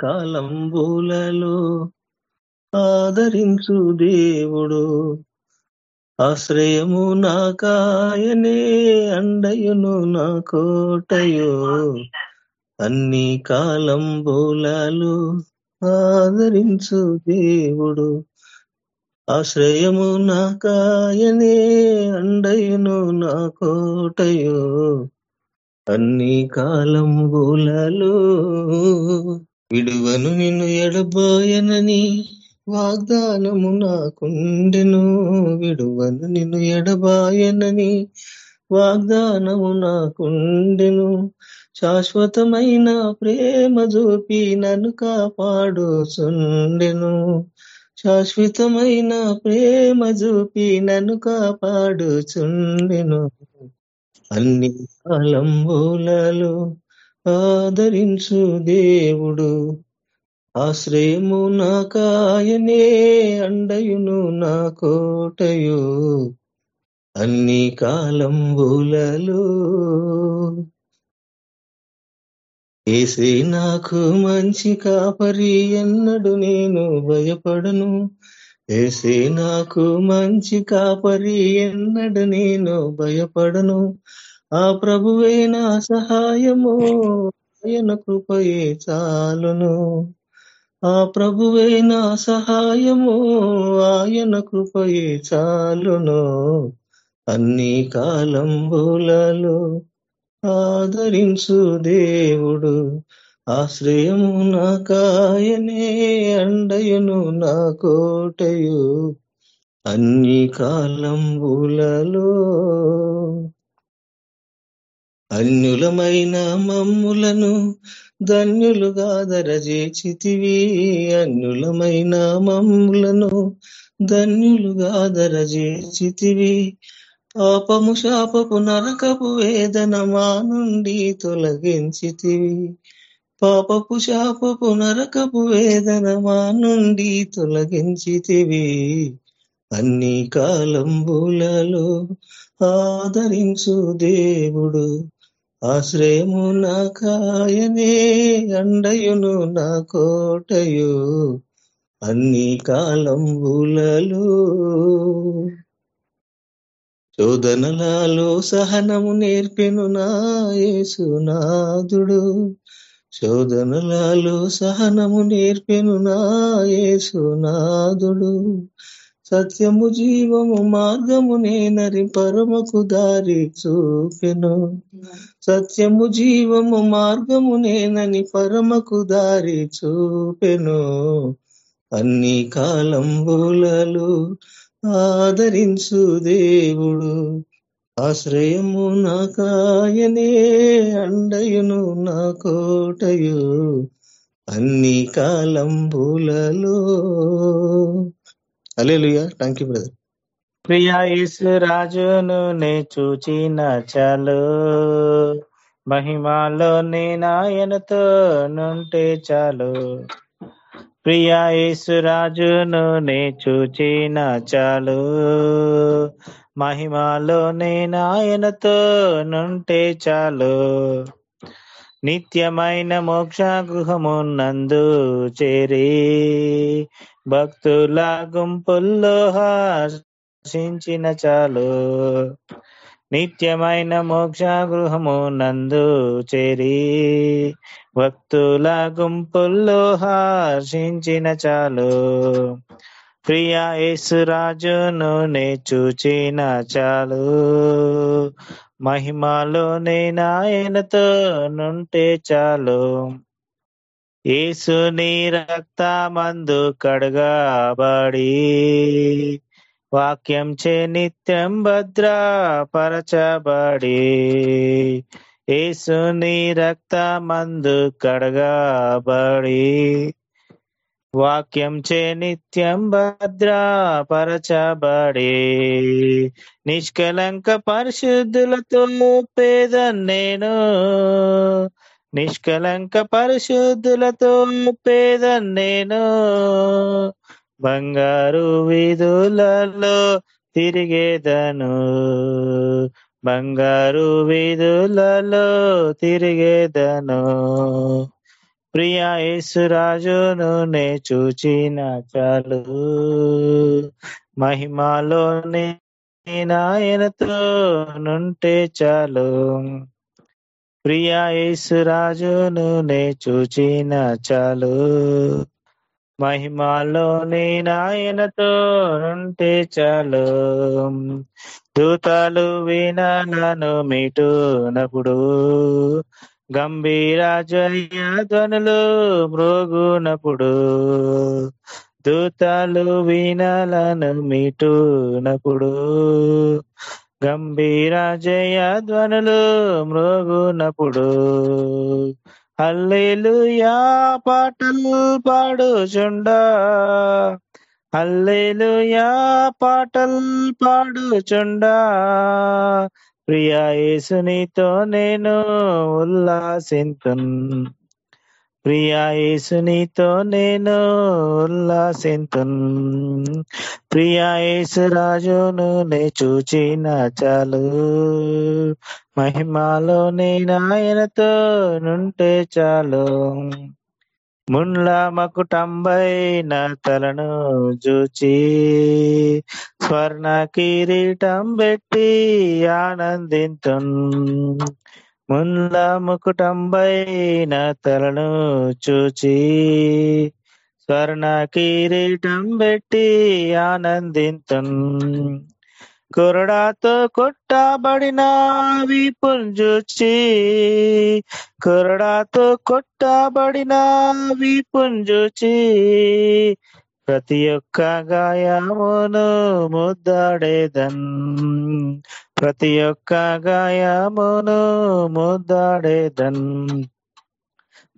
కాలంబులలో ఆదరించు దేవుడు. ఆశ్రయము నా కాయనే అండయును నా కోటయో. అన్ని కాలంబులలో ఆదరించు దేవుడు. ఆశ్రయము నా కాయనే అండయును నా కోటయో. అన్ని కాలంబులలో విడువను నిన్ను ఎడబాయనని వాగ్దానము నాకుండెను. విడువను నిన్ను ఎడబాయనని వాగ్దానము నాకుండెను. శాశ్వతమైన ప్రేమ చూపి నన్ను కాపాడుచుండెను. శాశ్వతమైన ప్రేమ చూపి నన్ను కాపాడుచుండెను. అన్ని కాలంబూలలో ఆదరించు దేవుడు. ఆశ్రయము నా కాయనే అండయును నా కోటయు. అన్ని కాలంబులలో ఏసే నాకు మంచి కాపరి ఎన్నడు నేను భయపడను. ఏసే నాకు మంచి కాపరి ఎన్నడు నేను భయపడను. ఆ ప్రభువే నా సహాయము ఆయన కృపయే చాలును. ఆ ప్రభువే నా సహాయము ఆయన కృపయే చాలును. అన్ని కాలంబులలో ఆదరించు దేవుడు ఆశ్రయము నా కాయనే అండయును నా కోటయు. అన్ని కాలంబులలో అన్యులమైన మమ్ములను ధన్యులుగా దరజేచితివి అన్యులమైన మమ్ములను ధన్యులుగా దరజేచితివి పాపము శాపపు నరకపు వేదన మా నుండి తొలగించితివి. పాపపు శాపపు నరకపు వేదన మా నుండి తొలగించితివి. అన్ని కాలంబులలో ఆదరించు దేవుడు. ఆశ్రయము నా కాయనే అండయును నా కోటయు. అన్ని కాలంబులలో శోధనలలో సహనము నేర్పెను నా యేసునాథుడు శోధనలలో సహనము నేర్పెను నా యేసునాథుడు సత్యము జీవము మార్గము నేనరి పరమకు దారి చూపెను. సత్యము జీవము మార్గము నేనని పరమకు దారి చూపెను. అన్ని కాలంబులలు ఆదరించు దేవుడు. ఆశ్రయము నా కాయనే అండయును నా కోటయు. అన్ని కాలంబులలో అలేలుయా థ్యాంక్ యూ బ్రదర్ ప్రియా రాజును నే చూచిన చాలు. మహిమాలో నేనాయనతో నుంటే చాలు. ప్రియా యేసురాజును నే చూచిన చాలు. మహిమాలో నేనాయనతో నుంటే చాలు. నిత్యమైన మోక్ష గృహమున్నందు చేరి భక్తుల గుంపుల్లో హాసించిన చాలు. నిత్యమైన మోక్ష గృహము నందు చేరి భక్తుల గుంపుల్లో హర్షించిన చాలు. ప్రియ యేసురాజును నే చూచిన చాలు. మహిమలోనే నాయనతో నుంటే చాలు. ఏసుని రక్తమందు కడగాబడి వాక్యం చే నిత్యం భద్రపరచబడి. ఏసుని రక్తమందు కడగాబడి వాక్యం చే నిత్యం భద్రపరచబడి. నిష్కలంక పరిశుద్ధులతో పేద నేను నిష్కలంక పరిశుద్ధులతో పేద నేను. బంగారు వీధులలో తిరిగేదను. బంగారు వీధులలో తిరిగేదను. ప్రియా యేసురాజును నే చూచిన చాలు. మహిమాలోనే నాయనతో నుంటే చాలు. ప్రియా యేసురాజును నే చూచిన చాలు. మహిమాలోని నాయనతో ఉంటే చాలు. దూతాలు వీణలను మీటునప్పుడు గంభీర జయ ధ్వనులు మృగునప్పుడు దూతాలు వీణలను మీటునప్పుడు గంభీర జయ ధ్వనులు మ్రోగునప్పుడు హల్లెలూయా పాటలు పాడుచుండా. హల్లెలూయా పాటలు పాడుచుండా. ప్రియా యేసునితో నేను ఉల్లాసింతున్. ప్రియా యేసునితో నేను ఉల్లాసింతున్ ప్రియా యేసురాజును నే చూచిన చాలు. మహిమాలో నాయనతో నుంటే చాలు. మున్ల మకుటంబైన తలను చూచి స్వర్ణ కిరీటం పెట్టి ఆనందింతున్ మున్ల ముకుటంబైన తలను చూచి స్వర్ణ కిరీటం పెట్టి ఆనందింతం కొరడాతో కొట్టబడిన వీపును చూచి కురడాతో కొట్టబడిన వీపును చూచి ప్రతి ఒక్క గాయమును ముద్దాడేదన్. ప్రతి ఒక్క గాయమును ముద్దాడేదన్.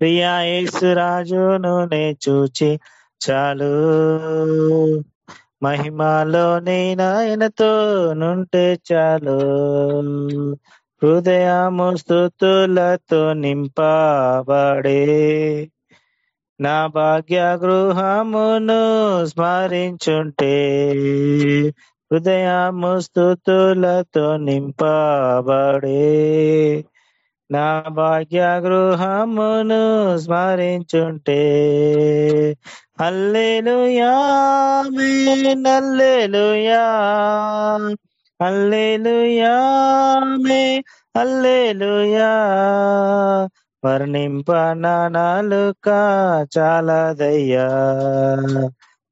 ప్రియా యేసురాజును నే చూచి చాలు. మహిమాలో నాయనతో నుంటే చాలు. హృదయము స్థుతులతో నింపబడే నా భాగ్య గృహమును స్మరించుంటే హృదయము స్థుతులతో నింపబడే నా భాగ్య గృహమును స్మరించుంటే. హల్లెలూయా ఆమేన్ హల్లెలూయా హల్లెలూయా ఆమేన్ హల్లెలూయా. వర్ణింప నా నాలుక చాలదయ్యా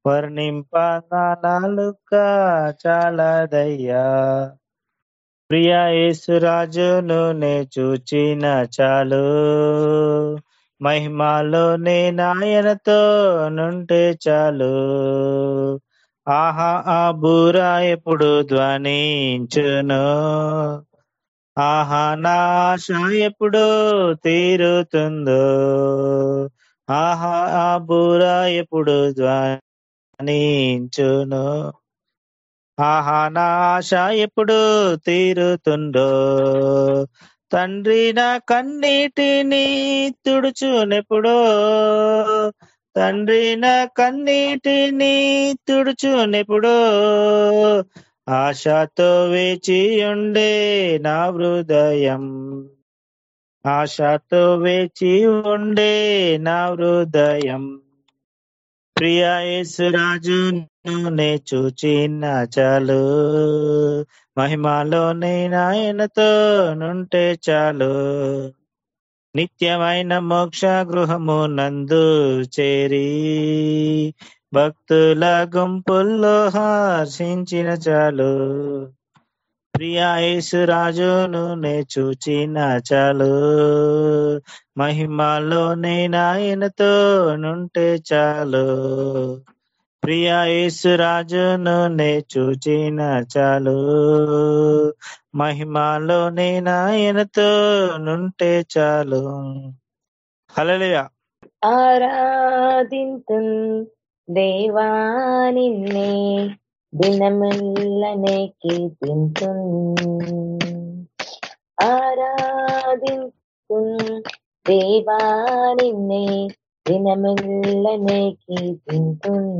వర్ణింప నాలుక చాలదయ్యా. ప్రియా యేసురాజును నే చూచిన చాలు. మహిమాలో నే నాయనతో నుంటే చాలు. ఆహా ఆ బూరా ఎప్పుడు ధ్వనించును? ఆహా నాశ ఎప్పుడు తీరుతుందో? ఆహా ఆ బూరా ఎప్పుడు ధ్వనించును ఆహా నా ఆశ ఎప్పుడు తీరుతుండో తండ్రి నా కన్నీటిని తుడుచునెప్పుడో. తండ్రి నా కన్నీటిని తుడుచునెప్పుడో. ఆశతో వేచి ఉండే నా హృదయం. ఆశతో వేచి ఉండే నా హృదయం. ప్రియా యేసురాజు నే చూచిన చాలు. మహిమాలోనే నాయనతో నుంటే చాలు. నిత్యమైన మోక్ష గృహము నందు చేరి భక్తుల గుంపుల్లో హర్షించిన చాలు. ప్రియా యేసురాజును నే చూచిన చాలు. మహిమాలోనే నాయనతో నుంటే చాలు. ప్రియా యేసురాజును నే చూచిన చాలు. మహిమాలోనే నాయనతో నుంటే చాలు. హలలియా ఆరాధింతు దేవా నిన్నే. దినమెల్లనే కీర్తింతు ఆరాధింతు దేవా నిన్నే దినమెల్లనే కీర్తింతున్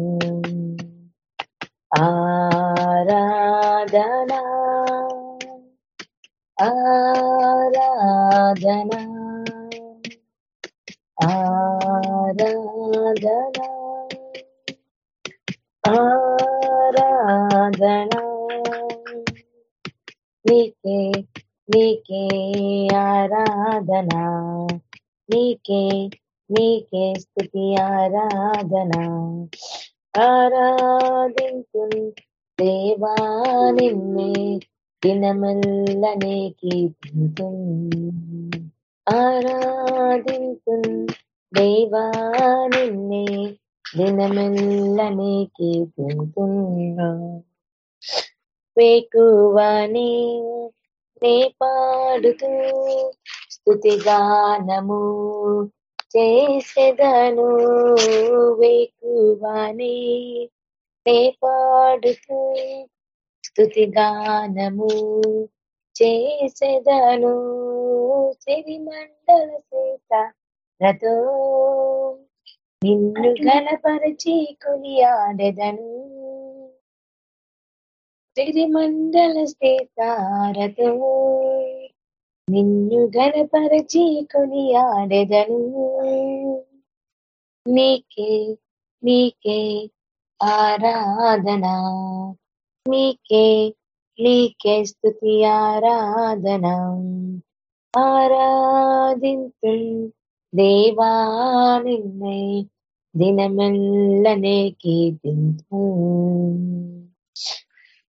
ఆరాధనా ఆరాధనా ఆరాధనా ఆరాధనా. నీకే నీకే ఆరాధనా. నీకే నీకే స్థుతి ఆరాధనా. ఆరాధించు దేవా నిన్నే దినమెల్ల కీర్తింతు ఆరాధించు దేవా దినమెల్ల నీ కీర్తింతున్నా వేకువని నే పాడుతూ స్థుతిగానము చేసేదను. వేకువని నే పాడుతూ స్థుతిగానము చేసేదను. సిరిమండల సీత రథో నిన్ను గణపరచి కొనియాడెదను. సిరిమండల స్థితారతో నిన్ను గణపరచి కొనియాడెదను. నీకే నీకే ఆరాధన. నీకే నీకే స్థుతి ఆరాధన. ఆరాధింతు దేవా నిన్నే దినమెల్లనే కీర్తింతు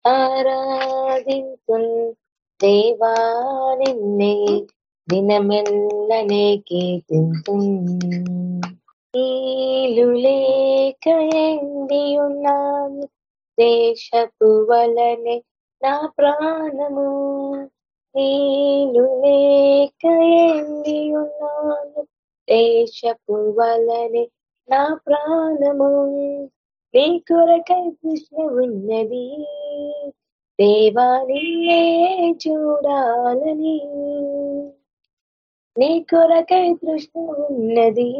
ఆరాధింతు దేవా నిన్నే దినమెల్లనే కీర్తింతు నీలు లేకయండి ఉన్నాను దేశపు వలనే నా ప్రాణము నీలు లేక ఎండి ఉన్నాను దేశపు వలనే నా ప్రాణము నీ కొరకై కృష్ణ ఉన్నది. దేవా చూడాలని నీ కొరకై తృష్ణ ఉన్నది.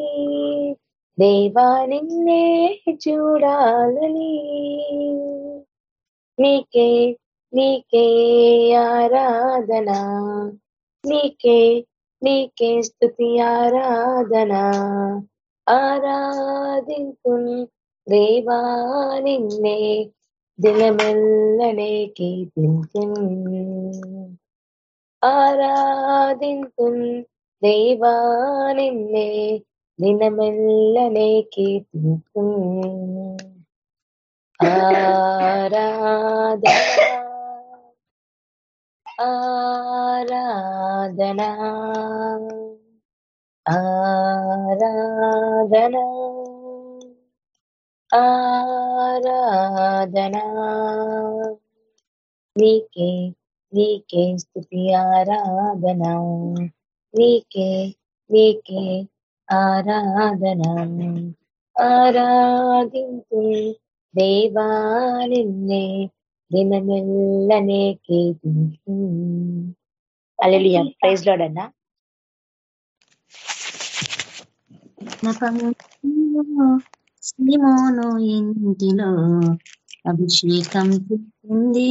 దేవా చూడాలని. నీకే నీకే ఆరాధన నీకే నీకే స్థుతి ఆరాధన. ఆరాధింపు దేవా నిన్నే దినమెల్లనే కీర్తించు ఆరాధింపు దేవా నిన్నే దినమెల్లనే కీర్తించు ఆరాధన ఆరాధన ఆరాధన ఆరాధనా. నీకే నీకే స్థుతి ఆరాధన నీకే నీకే ఆరాధన. ఆరాధింపు దేవాలిన్నే దినమెల్లనే కీర్తించు అల్లెలియా ప్రైజ్ లోడన్నా అన్నా సిమోను ఇంటిలో అభిషేకం చేసింది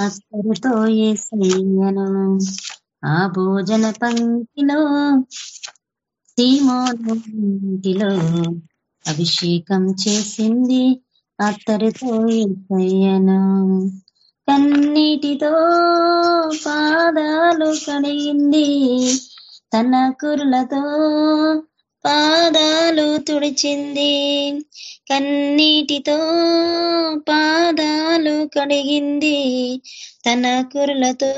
అస్తరుతో ఏసయ్యను ఆ భోజన పంక్తిలో సీమోను ఇంటిలో అభిషేకం చేసింది అత్తరితో ఏసయ్యను కన్నీటితో పాదాలు కడిగింది తన కురులతో పాదాలు తుడిచింది. కన్నీటితో పాదాలు కడిగింది. తన కురులతో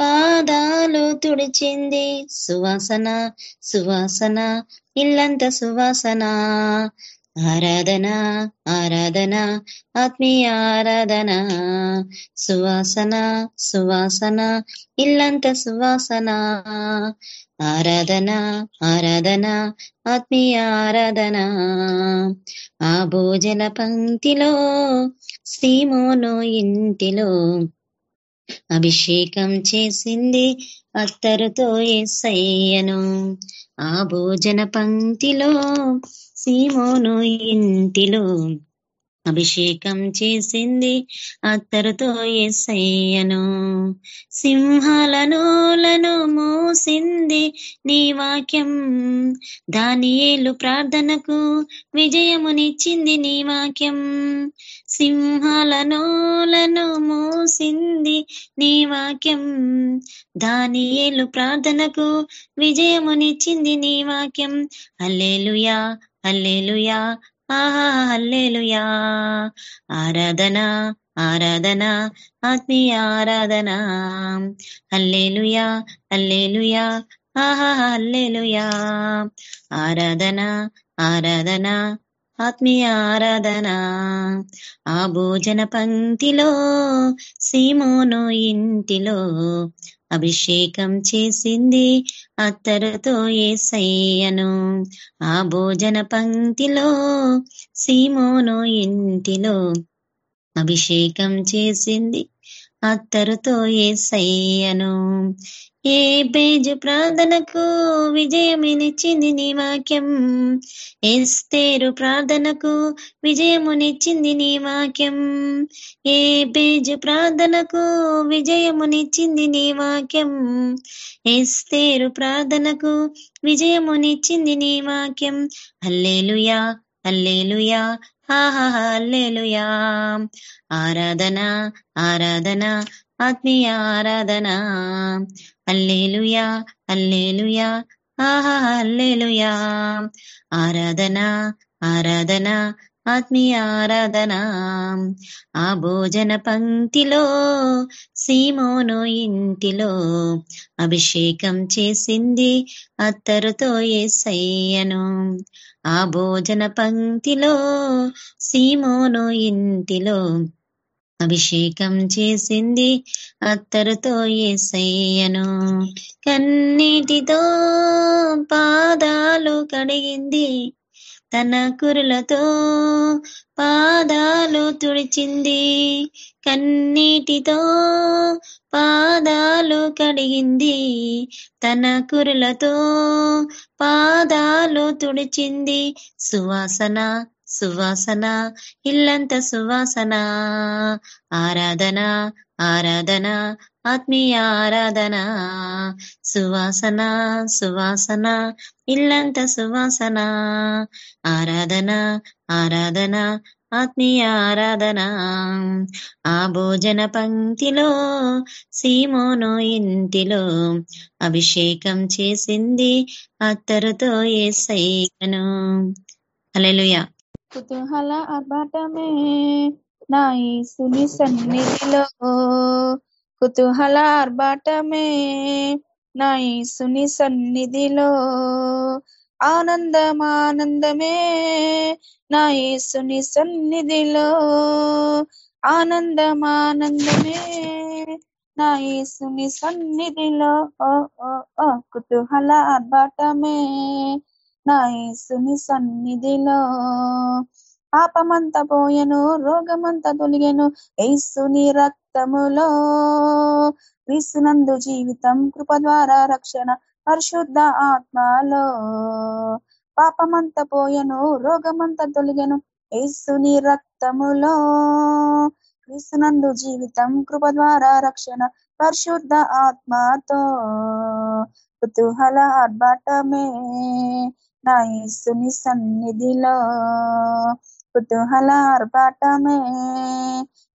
పాదాలు తుడిచింది. సువాసన సువాసన ఇల్లంత సువాసన. ఆరాధన ఆరాధన ఆత్మీయ ఆరాధన సువాసన సువాసన ఇల్లంత సువాసన. ఆరాధన ఆరాధన ఆత్మీయ ఆరాధన. ఆ భోజన పంక్తిలో సీమోను ఇంటిలో అభిషేకం చేసింది అత్తరుతో ఎస్సయ్యను ఆ భోజన పంక్తిలో సీమోను ఇంటిలో అభిషేకం చేసింది అత్తరుతో ఎస్సయ్యను సింహాలనులను మూసింది నీ వాక్యం. దానియేలు ప్రార్థనకు విజయమునిచ్చింది నీ వాక్యం. సింహాలనులను మూసింది నీ వాక్యం. దానియేలు ప్రార్థనకు విజయమునిచ్చింది నీ వాక్యం. అల్లేలుయా అల్లేలుయా హల్లేలుయా ఆరాధన ఆరాధన ఆత్మీయ ఆరాధన. హల్లేలుయా హల్లేలుయా ఆహా హల్లేలుయా ఆరాధన ఆరాధన ఆత్మీయ ఆరాధన ఆ భోజన పంక్తిలో సీమోను ఇంటిలో అభిషేకం చేసింది అత్తరుతో ఏసయ్యను. ఆ భోజన పంక్తిలో సీమోను ఇంటిలో అభిషేకం చేసింది అత్తరుతో ఏసయ్యను. ఏ బేజు ప్రార్థనకు విజయమునిచ్చింది నీ వాక్యం? ఎస్తేరు ప్రార్థనకు విజయమునిచ్చింది నీ వాక్యం? ఏ బేజు ప్రార్థనకు విజయమునిచ్చింది నీ వాక్యం? ఎస్తేరు ప్రార్థనకు విజయమునిచ్చింది నీ వాక్యం? అల్లేలుయా అల్లేలుయా హాహా ఆరాధన ఆరాధన ఆత్మీయ ఆరాధన. అల్లేలుయా అల్లేలుయా ఆహా ఆరాధన ఆరాధన ఆత్మీయ ఆరాధన. ఆ భోజన పంక్తిలో సీమోను ఇంటిలో అభిషేకం చేసింది అత్తరుతో ఏసయ్యను. ఆ భోజన పంక్తిలో సీమోను ఇంటిలో అభిషేకం చేసింది అత్తరుతో ఏసయ్యను. కన్నీటితో పాదాలు కడిగింది తన కురులతో పాదాలు తుడిచింది. కన్నీటితో పాదాలు కడిగింది. తన కురులతో పాదాలు తుడిచింది. సువాసన సువాసన ఇల్లంత సువాసన. ఆరాధన ఆరాధన ఆత్మీయ ఆరాధన సువాసన సువాసన ఇల్లంత సువాసన. ఆరాధన ఆరాధన ఆత్మీయ ఆరాధన ఆ భోజన పంక్తిలో సీమోను ఇంటిలో అభిషేకం చేసింది అత్తరుతో ఏసయ్యను. అలెలుయా కుతూహల ఆర్భాటమే నా ఈసుని సన్నిధిలో. కుతూహల ఆర్భాటమే నా ఈసుని సన్నిధిలో. ఆనందం ఆనందమే నా యేసుని సన్నిధిలో ఆనందం ఆనందమే నా యేసుని సన్నిధిలో కుతూహల ఆర్భాటమే నా యేసుని సన్నిధిలో. పాపమంత పోయెను రోగమంత తొలిగెను. ఏసుని రక్తములో క్రీస్తునందు జీవితం కృప ద్వారా రక్షణ పరిశుద్ధ ఆత్మలో. పాపమంత పోయెను రోగమంత తొలిగెను. ఏసుని రక్తములో క్రీస్తునందు జీవితం కృప ద్వారా రక్షణ పరిశుద్ధ ఆత్మతో. కుతూహల ఆర్భాటమే నా యేసుని సన్నిధిలో. కుతూహల ఆర్భాటమే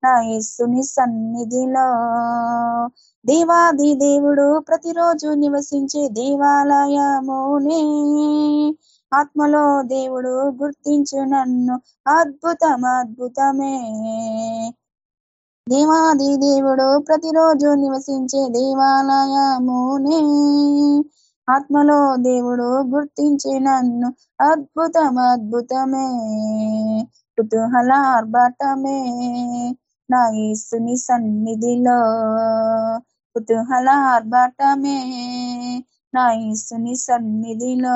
నా యేసుని సన్నిధిలో. దేవాది దేవుడు ప్రతిరోజు నివసించే దేవాలయమునే. ఆత్మలో దేవుడు గుర్తించు నన్ను అద్భుతం అద్భుతమే. దేవాది దేవుడు ప్రతిరోజు నివసించే దేవాలయమునే. ఆత్మలో దేవుడు గుర్తించి నన్ను అద్భుతం అద్భుతమే కుతూహల ఆర్భాటమే నా ఈసుని సన్నిధిలో. కుతూహల ఆర్భాటమే నా ఈసుని సన్నిధిలో.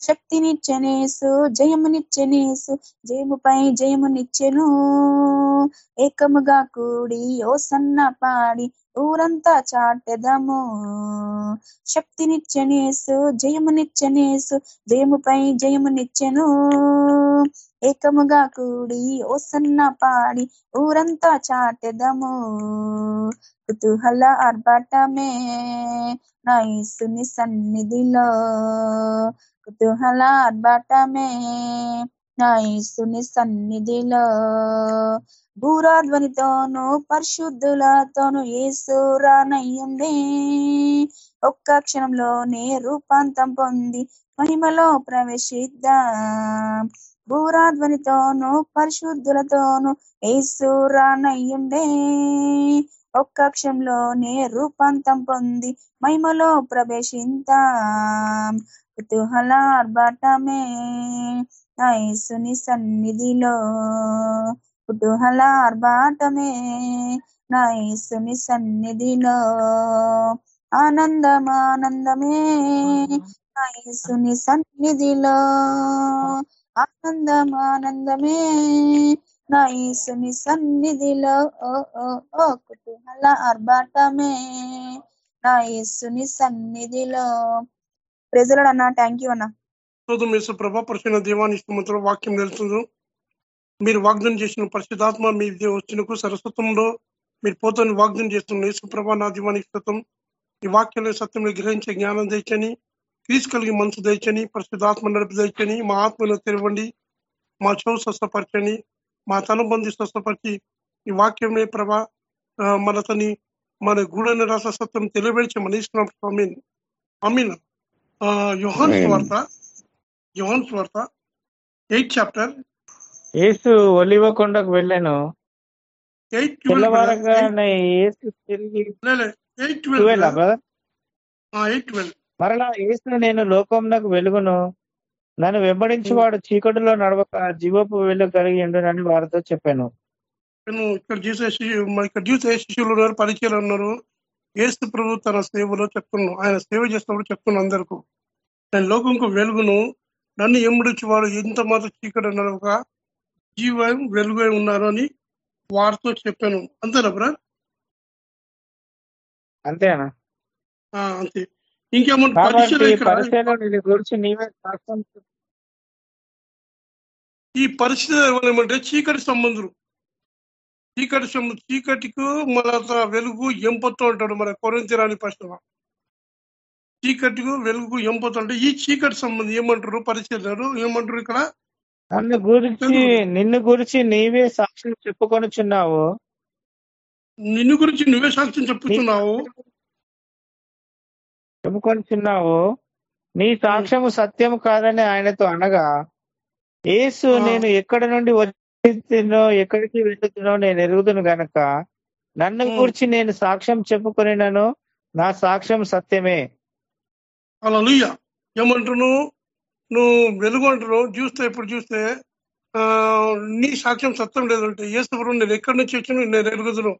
శక్తినిచ్చనేసు జయమునిచ్చనేసు జయముపై జయమునిచ్చెను. ఏకముగా కూడి ఓ సన్న పాడి ఊరంతా చాటెదము. శక్తినిచ్చనేసు జయమునిచ్చనేసు జయముపై జయమునిచ్చెను. ఏకముగా కూడి ఓసన్న పాడి ఊరంతా చాటెదము. కుతూహల ఆర్భాటమే నైసుని సన్నిధిలో. కుతూహల ఆర్భాటమే నా యేసుని సన్నిధిలో భూరాధ్వనితోను పరిశుద్ధులతోను యేసు రానయ్యండి ఒక్క క్షణంలోనే రూపాంతం పొంది మహిమలో ప్రవేశిద్దాం. భూరాధ్వనితోను పరిశుద్ధులతోను యేసు రానయ్యుండే ఒక్క క్షణంలోనే రూపాంతం పొంది మహిమలో ప్రవేశిద్దాం. కుతూహల ఆర్భాటమే యేసుని సన్నిధిలో కుతూహల ఆర్భాటమే నా యేసుని సన్నిధిలో ఆనందమానందమే. నా యేసుని సన్నిధిలో ఆనందమానందమే. నా యేసుని సన్నిధిలో ఓ ఓ కుతూహల ఆర్భాటమే నా యేసుని సన్నిధిలో ప్రెజలాడు అన్న. థ్యాంక్ యూ అన్నా. స్తోత్రం ప్రభా పరిశుభ్ర దేవాన్ని స్తోత్రం వాక్యం తెలుస్తుంది మీరు వాగ్దానం చేసిన పరిశుధాత్మ మీ వచ్చినకు సరస్వతంలో మీరు పోతని వాగ్దానం చేస్తున్న యేసు ప్రభా నా దీవానికి స్తోత్రం. ఈ వాక్యంలో సత్యంలో గ్రహించే జ్ఞానం తెచ్చని క్రీస్ కలిగి మనసు తెచ్చని పరిశుధాత్మ నడుపు తెచ్చని మా ఆత్మలో తెరవండి మా చెవు స్వస్థపరచని మా తనుబంధి స్వస్థపరిచి ఈ వాక్యంలో ప్రభా మన తని మన గూడని రస సత్యం తెలియబెడిచి మన ఇస్తున్నాం స్వామి అమీన్ యోహాన్ స్వార్త యోహాన్ స్వార్త ఎయిత్ చాప్టర్. యేసు ఒలివ కొండకు వెళ్ళాను. తెల్లవారగానే యేసు తిరిగి మరలా యేసు నేను లోకంలోకి వెలుగును. నన్ను వెంబడించేవాడు చీకటిలో నడవక జీవపు వెలుగు కలిగి ఉండునని వారితో చెప్పాను. ఇక్కడ చూసే ఇక్కడ చూసే శిష్యులు ఉన్నారు పరిచయాలు ఉన్నారు. ఏసు ప్రభు తన సేవలో చెప్తున్నాను ఆయన సేవ చేస్తున్నప్పుడు చెప్తున్నాను అందరికీ. నేను లోకంకు వెలుగును నన్ను ఎమ్ముడిచ్చి వాడు ఎంత మాత్రం చీకటి నడవక జీవం వెలుగు ఉన్నారు అని వారితో చెప్పాను. అంతేనా బ్రా అంతేనా? ఆ, అంతే. ఇంకేమన్నా పరిచయం గురించి నీవే చెప్పు. ఈ పరిస్థితి ఏమంటే చీకటి సంబంధులు. చీకటి చీకటికు మన వెలుగు ఎంపొత్తు అంటాడు మన కొరంతిరాని ప్రశ్న చీకటికు వెలుగు ఎంపొత్తు అంటే ఈ చీకటి సంబంధం ఏమంటారు? పరిచయాలు ఏమంటారు ఇక్కడ? నన్ను గురించి నిన్ను గురించి నీవే సాక్ష్యం చెప్పుకొనుచున్నావు. నిన్ను గురించి నువ్వే సాక్ష్యం చెప్తున్నావు చెప్పుకొనుచున్నావు. నీ సాక్ష్యము సత్యము కాదని ఆయనతో అనగా ఆ. నేను ఎక్కడి నుండి వచ్చినో ఎక్కడికి వెళుతున్నో నేను ఎరుగుదును గనక నన్ను. గురించి నేను సాక్ష్యం చెప్పుకొనినను నా సాక్ష్యం సత్యమే. అలా లుయ్య ఏమంటున్నావు? నువ్వు వెలుగు అంటున్నావు చూస్తే ఇప్పుడు చూస్తే నీ సాక్ష్యం సత్యం లేదంటే ఏసు ప్రభు నేను ఎక్కడి నుంచి వచ్చిన నేను ఎరుగుదును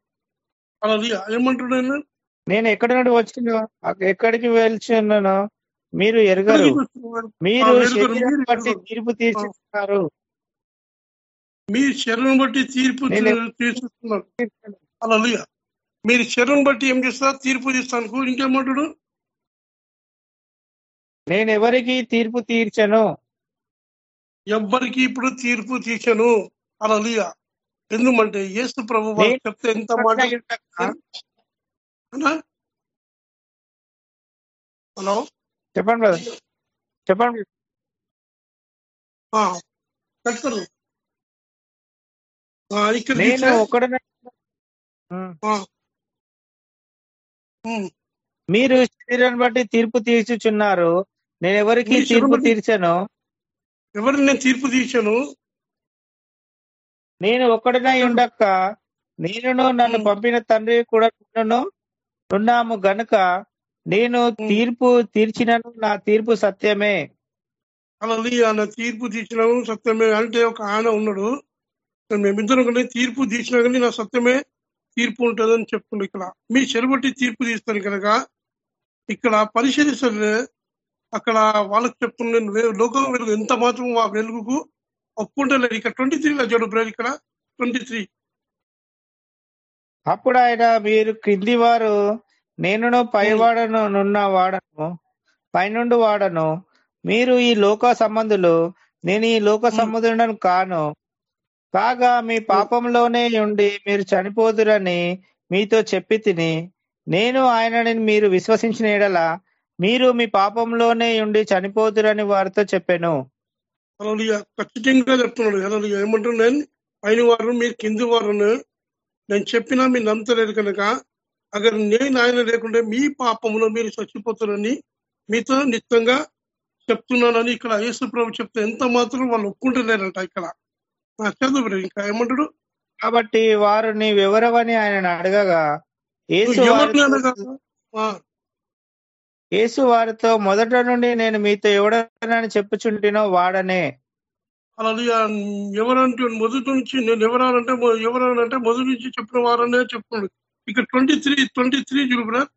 అలా లుయ్య ఏమంటున్నాను నేను ఎక్కడి నుండి వచ్చినో ఎక్కడికి వెళ్తున్నానో మీరు ఎరగరు. మీరు బట్టి. తీర్పు తీర్చుతున్నారు మీ శరీరం బట్టి తీర్పు నేను- తీర్చుతున్నారు అలా మీరు శరీరం బట్టి ఏం చేస్తారు? తీర్పు తీస్తాను ఇంకేమంటాడు? నేను ఎవరికి తీర్పు తీర్చను. ఎవ్వరికి ఇప్పుడు తీర్పు తీర్చను. అలా లుయ్య ఎందుకంటే యేసు ప్రభు చెప్తే ఎంత మాట? హలో? చెప్పండి బ్రదర్. చెప్పండి నేను ఉమ్, మీరు శరీరాన్ని బట్టి తీర్పు తీర్చుచున్నారు. నేను ఎవరికి తీర్పు తీర్చను? ఎవరిని నేను తీర్పు తీర్చాను? నేను ఒక్కడినై ఉండక నేనును నన్ను. పంపిన తండ్రి కూడా నిన్నును ఉన్నాము గనుక నేను తీర్పు తీర్చినను నా తీర్పు సత్యమే. అలా ఆయన తీర్పు తీర్చినాము సత్యమే అంటే ఒక ఆయన ఉన్నాడు. మేమిద్దరం కానీ తీర్పు తీసినా కానీ నా సత్యమే తీర్పు ఉంటుందని చెప్తుంది ఇక్కడ. మీ చెరుబట్టి తీర్పు తీస్తాను కనుక ఇక్కడ పరిశీలిస్తే అక్కడ వాళ్ళకి చెప్తున్నాను వే- లోకం వెలుగు ఎంత మాత్రం ఆ వెలుగుకు ఒప్పుకుంటలేదు ఇక్కడ ట్వంటీ త్రీలో చూడు బ్రదర్ ఇక్కడ ట్వంటీ త్రీ అప్పుడు ఆయన మీరు క్రింది వారు నేనును పైవాడను నున్న వాడను పైనుండి వాడను. మీరు ఈ లోక సంబంధులు నేను ఈ లోక సముద్రుడను కాను. కాగా మీ పాపంలోనే ఉండి మీరు చనిపోదురని మీతో చెప్పి తిని నేను ఆయనని మీరు విశ్వసించిన ఎడల మీరు మీ పాపంలోనే ఉండి చనిపోదురని వారితో చెప్పాను. ఖచ్చితంగా చెప్తున్నాడు. హల్లెలూయా. ఏమంటున్నాను నేను పైన వారు మీరు కింది వారును. నేను చెప్పినా మీరు నమ్మతలేదు కనుక అక్కడ నేను ఆయన లేకుంటే మీ పాపంలో మీరు చచ్చిపోతారని మీతో నిత్యంగా చెప్తున్నానని ఇక్కడ యేసు ప్రభు చెప్తే ఎంత మాత్రం వాళ్ళు ఒప్పుకుంటలేరంట ఇక్కడ. ఆ, చదువు. ఇంకా ఏమంటాడు? కాబట్టి వారు నీవెవరవని ఆయన అడగగా యేసు వారితో- మొదట నుండి నేను మీతో ఎవడనని చెప్పుచుంటినో వాడనే. హల్లెలూయా. ఎవరంటే మొదటి నుంచి నేను ఎవరానంటే మొ- ఎవరనంటే మొదటి నుంచి చెప్పిన వారనే చెప్తున్నాడు ఇక్కడ twenty three twenty three brother.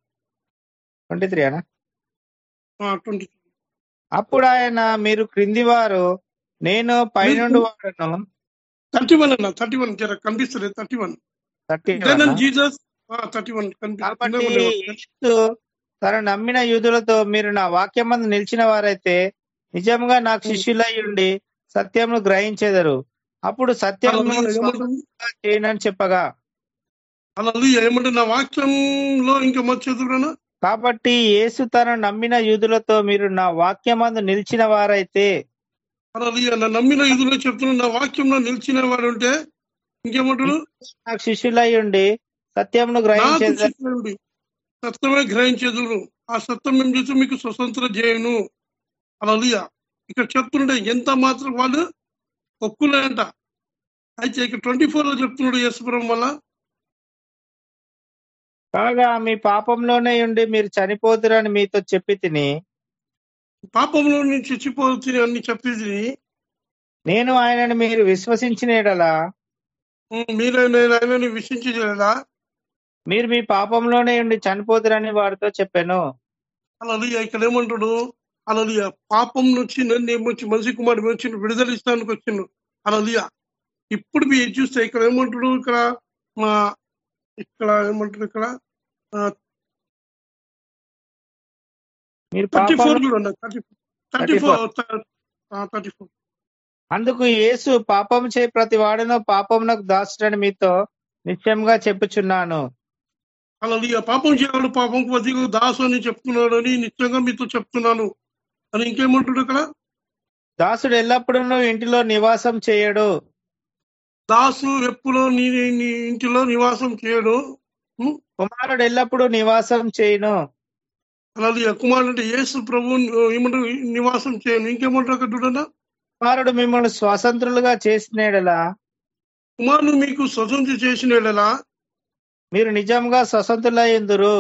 Twenty three అనా ట్వంటీ అప్పుడు ఆయన మీరు క్రింది వారు నేను పైనుండి వాడను. థర్టీ వన్ అన్న థర్టీ వన్ జర కనిపిస్తుంది thirty one thirty Jesus thirty one తన నమ్మిన యూదులతో మీరు నా వాక్యమందు నిలిచిన వారైతే నిజంగా నాకు శిష్యులై ఉండి సత్యమును గ్రహించెదరు. అప్పుడు సత్యం చేయనని చెప్పగా. అలా ఏమంటే నా వాక్యంలో ఇంకా కాబట్టి యేసు తన నమ్మిన యూదులతో మీరు నా వాక్యమందు నిలిచిన వారైతే. నమ్మిన ఇదిలో చెప్తున్నా నా వాక్యంలో నిలిచిన వాడు ఉంటే ఇంకేమంటాడు నాకు శిష్యులై ఉండి గ్రహించేదరు. శిష్యుడు సత్యమే గ్రహించేదురు. ఆ సత్యం ఏం చేసి మీకు స్వతంత్ర చేయను అలా ఇక్కడ చెప్తుండే ఎంత మాత్రం వాళ్ళు ఒప్పులేంట అయితే ఇక్కడ ట్వంటీ ఫోర్లో చెప్తున్నాడు యేసుపురం వల్ల. కాగా మీ పాపంలోనే ఉండి మీరు చనిపోతురని మీతో చెప్పి తిని. పాపంలో నుంచి చచ్చిపోతుంది అన్ని చెప్పేది నేను ఆయనను మీరు విశ్వసించిన ఎడలా? మీరే నేను ఆయనని విశ్వించలేదా మీరు మీ పాపంలోనే ఉండి చనిపోతురని వారితో చెప్పాను. అలా ఇక్కడ ఏమంటాడు అలా పాపం నుంచి నన్ను ఏమొచ్చి మనిషి కుమారుడు వచ్చి విడుదల ఇస్తానికి వచ్చిండు. అలా ఇప్పుడు మీరు చూస్తే ఇక్కడ ఏమంటాడు ఇక్కడ? మా ఇక్కడ ఏమంటాడు ఇక్కడ? మీరు థర్టీ ఫోర్ చూడండి థర్టీ ఫోర్. థర్టీ ఫోర్ అందుకు యేసు పాపం చే ప్రతి వాడును పాపమునకు దాచుడని మీతో నిశ్చయంగా చెప్పుచున్నాను. అలా పాపం చేయవాడు పాపం కొద్దిగా దాసు అని చెప్తున్నాడు అని నిత్యంగా మీతో చెప్తున్నాను. అని ఇంకేమంటాడు ఇక్కడ దాసుడు ఎల్లప్పుడూ ఇంటిలో నివాసం చేయడు. దాసు ఎప్పుడో నీ ఇంటిలో నివాసం చేయడు? కుమారుడు ఎల్లప్పుడూ నివాసం చేయును. అలాగే కుమారుడు అంటే యేసు ప్రభు ఏమంటారు నివాసం చేయను. ఇంకేమంటారు అక్కడ కుమారుడు మిమ్మల్ని స్వతంత్రులుగా చేసినడలా కుమారుడు మీకు స్వతంత్ర చేసిన యెడల మీరు నిజంగా స్వతంత్రులయ్యుందురు.